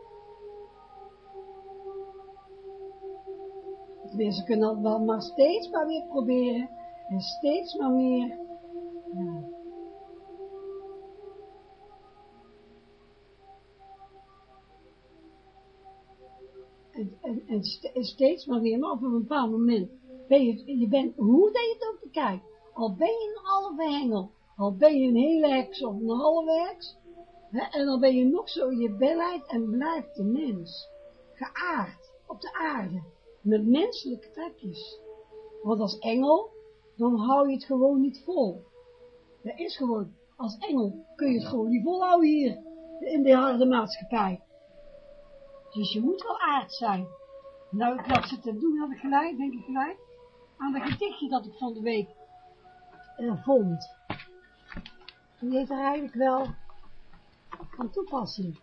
Ze kunnen wel maar steeds maar weer proberen en steeds maar meer, en, steeds maar weer, maar op een bepaald moment ben je, je bent, hoe dat je het ook bekijkt, al ben je een halve hengel, al ben je een hele heks of een halve heks, hè, en dan ben je nog zo je belheid en blijft de mens, geaard op de aarde, met menselijke trekjes. Want als engel dan hou je het gewoon niet vol. Dat is gewoon, als engel kun je het gewoon niet volhouden hier, in de harde maatschappij. Dus je moet wel aard zijn. Nou, ik had te doen, had ik gelijk, denk ik gelijk, aan dat gedichtje dat ik van de week uh, vond. Die heeft er eigenlijk wel van toepassing.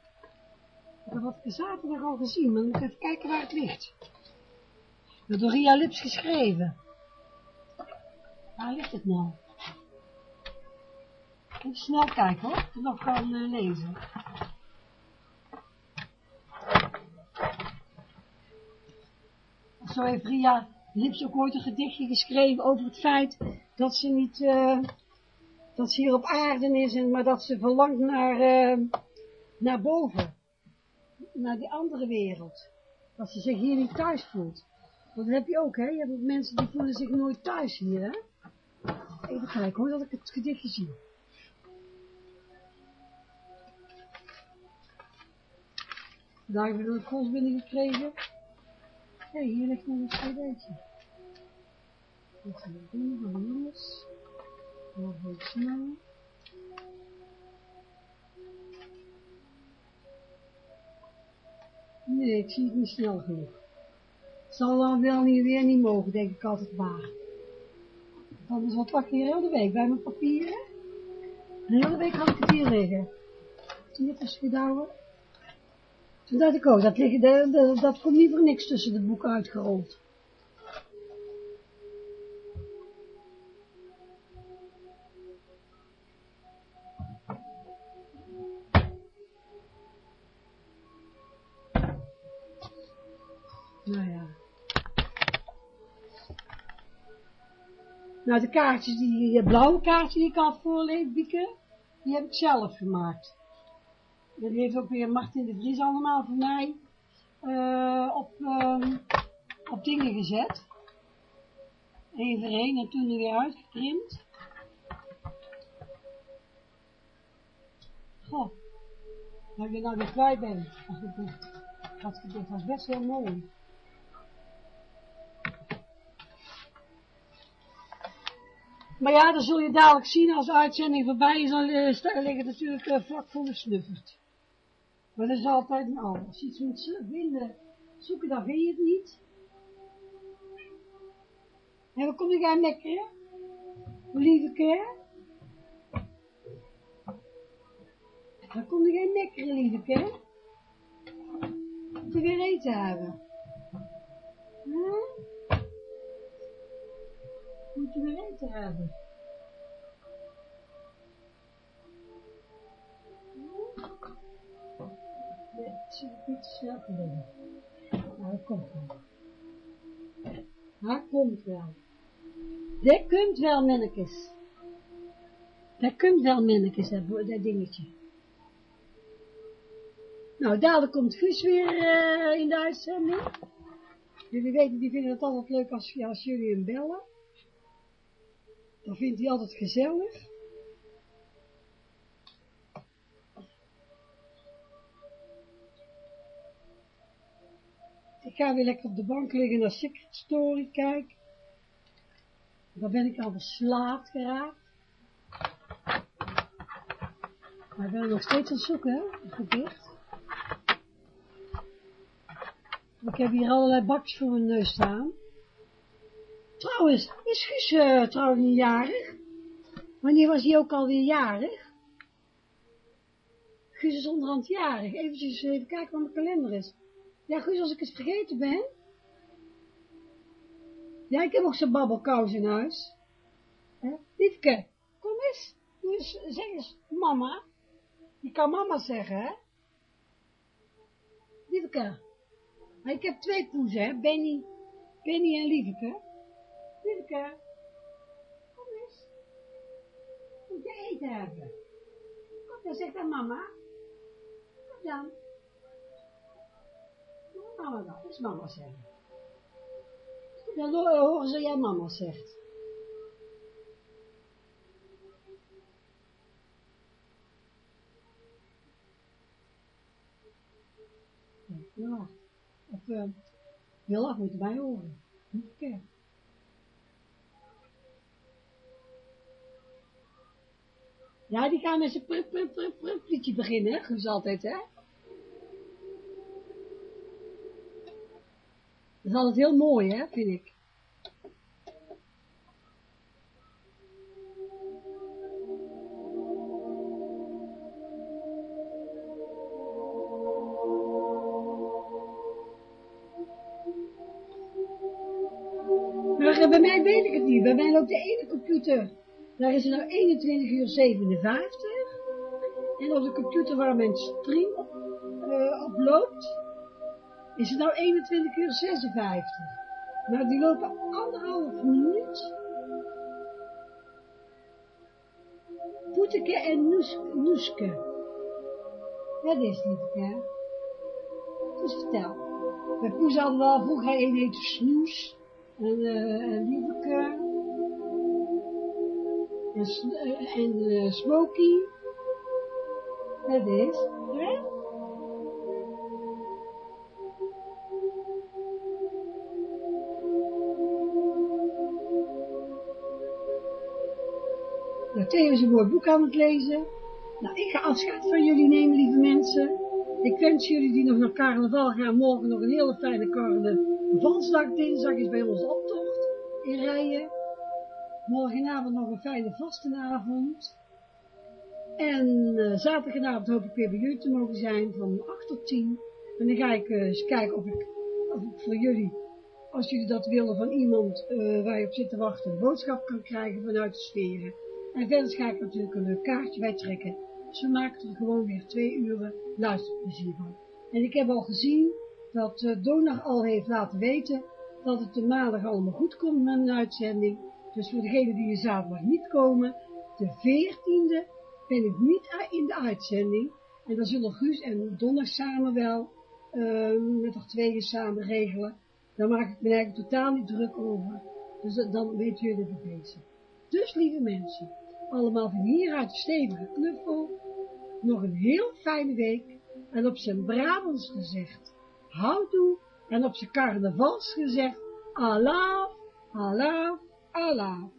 Dat had ik zaterdag al gezien, maar ik moet even kijken waar het ligt. Door Ria Lips geschreven. Waar ligt het nou? Even snel kijken hoor, ik nog kan uh, lezen. Zo heeft Ria Lips ook ooit een gedichtje geschreven over het feit dat ze niet, uh, dat ze hier op aarde is, en, maar dat ze verlangt naar, uh, naar boven. Naar die andere wereld. Dat ze zich hier niet thuis voelt. Want dat heb je ook, hè. Je hebt mensen die voelen zich nooit thuis hier, hè. Even kijken hoor, dat ik het gedichtje zie. Daar hebben we de binnen binnengekregen. Hé, hey, hier ligt nog een cd'tje. Wat gaan we doen van jongens? Nog snel. Nee, ik zie het niet snel genoeg. Zal dan wel niet weer niet mogen, denk ik altijd maar. Anders wat pak ik hier heel de week bij mijn papieren. De hele week had ik het hier liggen. Zie je het gedouwen? Zodat ik ook, dat, liggen, de, dat komt niet voor niks tussen de boeken uitgerold. Nou, de kaartjes, die, die blauwe kaartjes die ik had voorlees, Bieke, die heb ik zelf gemaakt. Die heeft ook weer Martin de Vries allemaal voor mij uh, op, uh, op dingen gezet. Even heen en toen er weer uitgekrimpt. Goh, dat er nou weer kwijt ben. Dat was best heel mooi. Maar ja, dan zul je dadelijk zien als de uitzending voorbij is, dan uh, liggen natuurlijk uh, vlak voor de snuffert. Maar dat is altijd een ander. Als iets moet vinden, zoeken, dan vind je het niet. En dan kom jij lekker, lieve keer. Dan kom jij lekker, lieve keer. Je weer eten hebben. Hm? Moet je weer hebben. Nee, ik zie het niet snel geleden. Maar dat komt wel. Dat komt wel. Dat kunt wel, mannekes. Dat kunt wel, mannekes, dat, dat dingetje. Nou, dadelijk komt Guus weer uh, in de uitzending. Jullie weten, die vinden het altijd leuk als, als jullie hem bellen. Dan vindt hij altijd gezellig. Ik ga weer lekker op de bank liggen naar Secret Story kijken. Dan ben ik al verslaafd geraakt. Maar ik ben nog steeds aan het zoeken, hè, gedicht. Ik heb hier allerlei bakjes voor mijn neus staan. Trouwens, is Guus uh, trouwens niet jarig? Wanneer was hij ook alweer jarig? Guus is onderhand jarig. Even kijken wat mijn kalender is. Ja, Guus, als ik het vergeten ben. Ja, ik heb ook zo'n babbelkous in huis. Liefke, kom eens. Dus zeg eens, mama. Je kan mama zeggen, hè? Liefke. Ik heb twee poezen, hè? Benny, Benny en Liefke. Liefke. Kom eens. Moet je eten hebben. Kom dan, zeg dan mama. Kom dan. Mama dan, dat is mama zeggen. Dan horen ze jij mama zegt. Ja, of uh, heel erg moeten bij horen. Niet. Ja, die gaan met zijn prup, prup, prup, prup liedje beginnen, hè? Altijd, hè? Dat is altijd heel mooi, hè, vind ik. Maar bij mij weet ik het niet. Bij mij loopt de ene computer, daar is er nou 21 uur 57. En op de computer waar mijn stream uh, op loopt, is het nou 21 uur 56. Maar die lopen anderhalf minuut. Poeteke en Noeske. Dat is niet, hè? Dus vertel. Bij Poes hadden al vroeger een heet Snoes. En, uh, en. En, uh, en uh, Smokey. Dat is, hè? Theo is een mooi boek aan het lezen. Nou, ik ga afscheid van jullie nemen, lieve mensen. Ik wens jullie die nog naar carnaval gaan, morgen nog een hele fijne carnavalsdag. Dinsdag is bij ons optocht in Rijen. Morgenavond nog een fijne vastenavond. En uh, zaterdagavond hoop ik weer bij jullie te mogen zijn van 8 tot 10. En dan ga ik uh, eens kijken of ik, voor jullie, als jullie dat willen van iemand uh, waar je op zit te wachten, een boodschap kan krijgen vanuit de sferen. En verder ga ik natuurlijk een kaartje bij trekken. Dus we maken er gewoon weer twee uren luisterplezier van. En ik heb al gezien dat Donag al heeft laten weten dat het de maandag allemaal goed komt met een uitzending. Dus voor degenen die er zaterdag niet komen, de 14e ben ik niet in de uitzending. En dan zullen Guus en Donner samen wel, uh, met nog tweeën samen regelen. Daar maak ik me eigenlijk totaal niet druk over. Dus dan weten jullie het bezig. Dus lieve mensen, allemaal van hieruit een stevige knuffel, nog een heel fijne week, en op zijn Brabants gezegd, houdoe, en op zijn carnavals gezegd, Allah, Allah, Allah.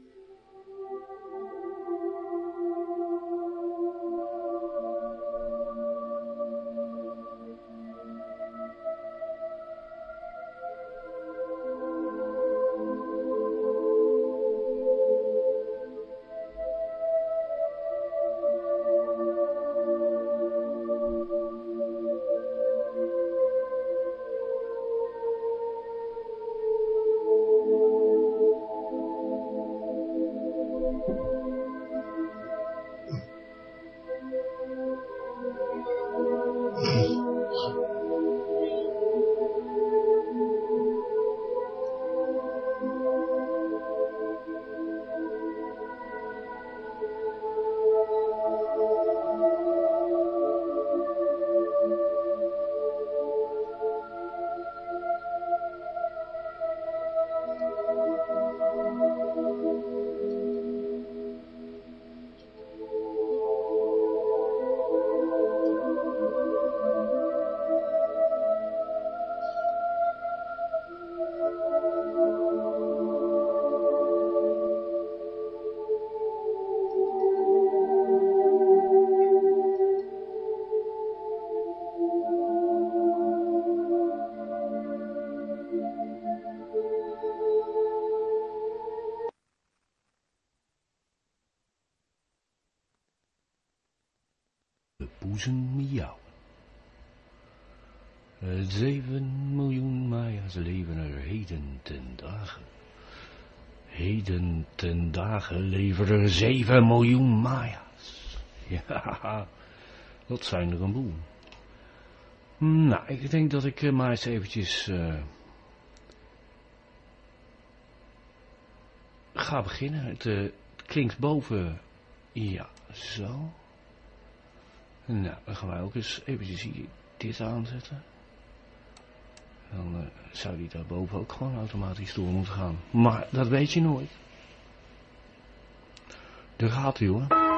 Maya's leven er heden ten dagen. Heden ten dagen leven er zeven miljoen Maya's. Ja, dat zijn er een boel. Nou, ik denk dat ik maar eens eventjes... Uh, ga beginnen. Het, uh, het klinkt boven... Ja, zo. Nou, dan gaan wij ook eens eventjes hier dit aanzetten. Dan uh, zou die daarboven ook gewoon automatisch door moeten gaan. Maar dat weet je nooit. Daar gaat hij hoor.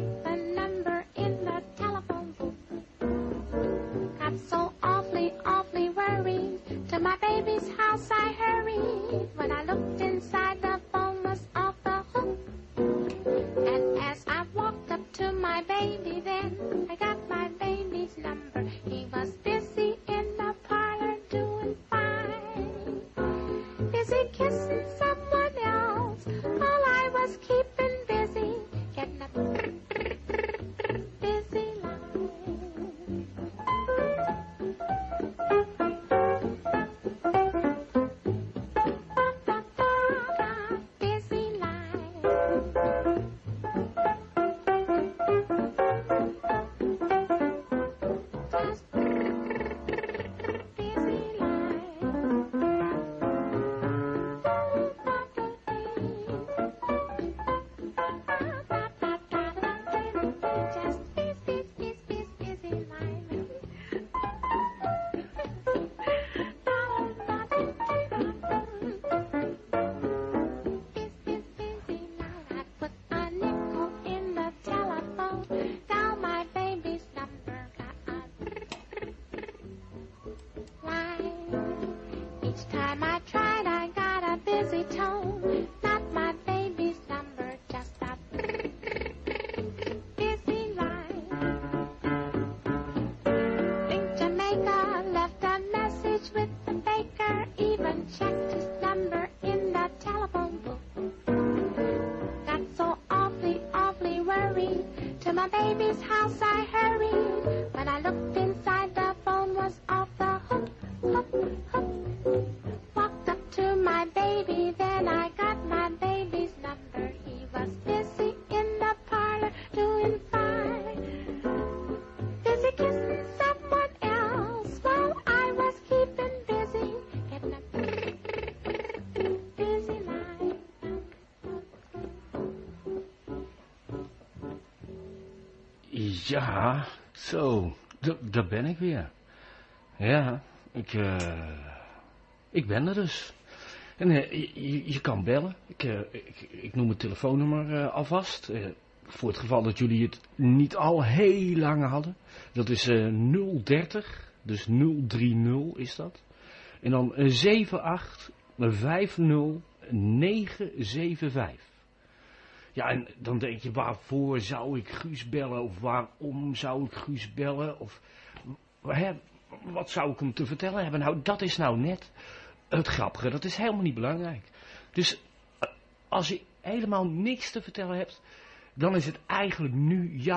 Even this house daar ben ik weer. Ja, ik, eh, ik ben er dus. En eh, je- je, kan bellen. Ik, eh, ik, ik noem het telefoonnummer alvast. voor het geval dat jullie het niet al heel lang hadden. Dat is eh 030, dus 030 is dat. En dan eh, 78 50 975. Ja, en dan denk je, waarvoor zou ik Guus bellen? Of waarom zou ik Guus bellen? Of hè, wat zou ik hem te vertellen hebben? Nou, dat is nou net het grappige. Dat is helemaal niet belangrijk. Dus eh, als je helemaal niks te vertellen hebt, dan is het eigenlijk nu jouw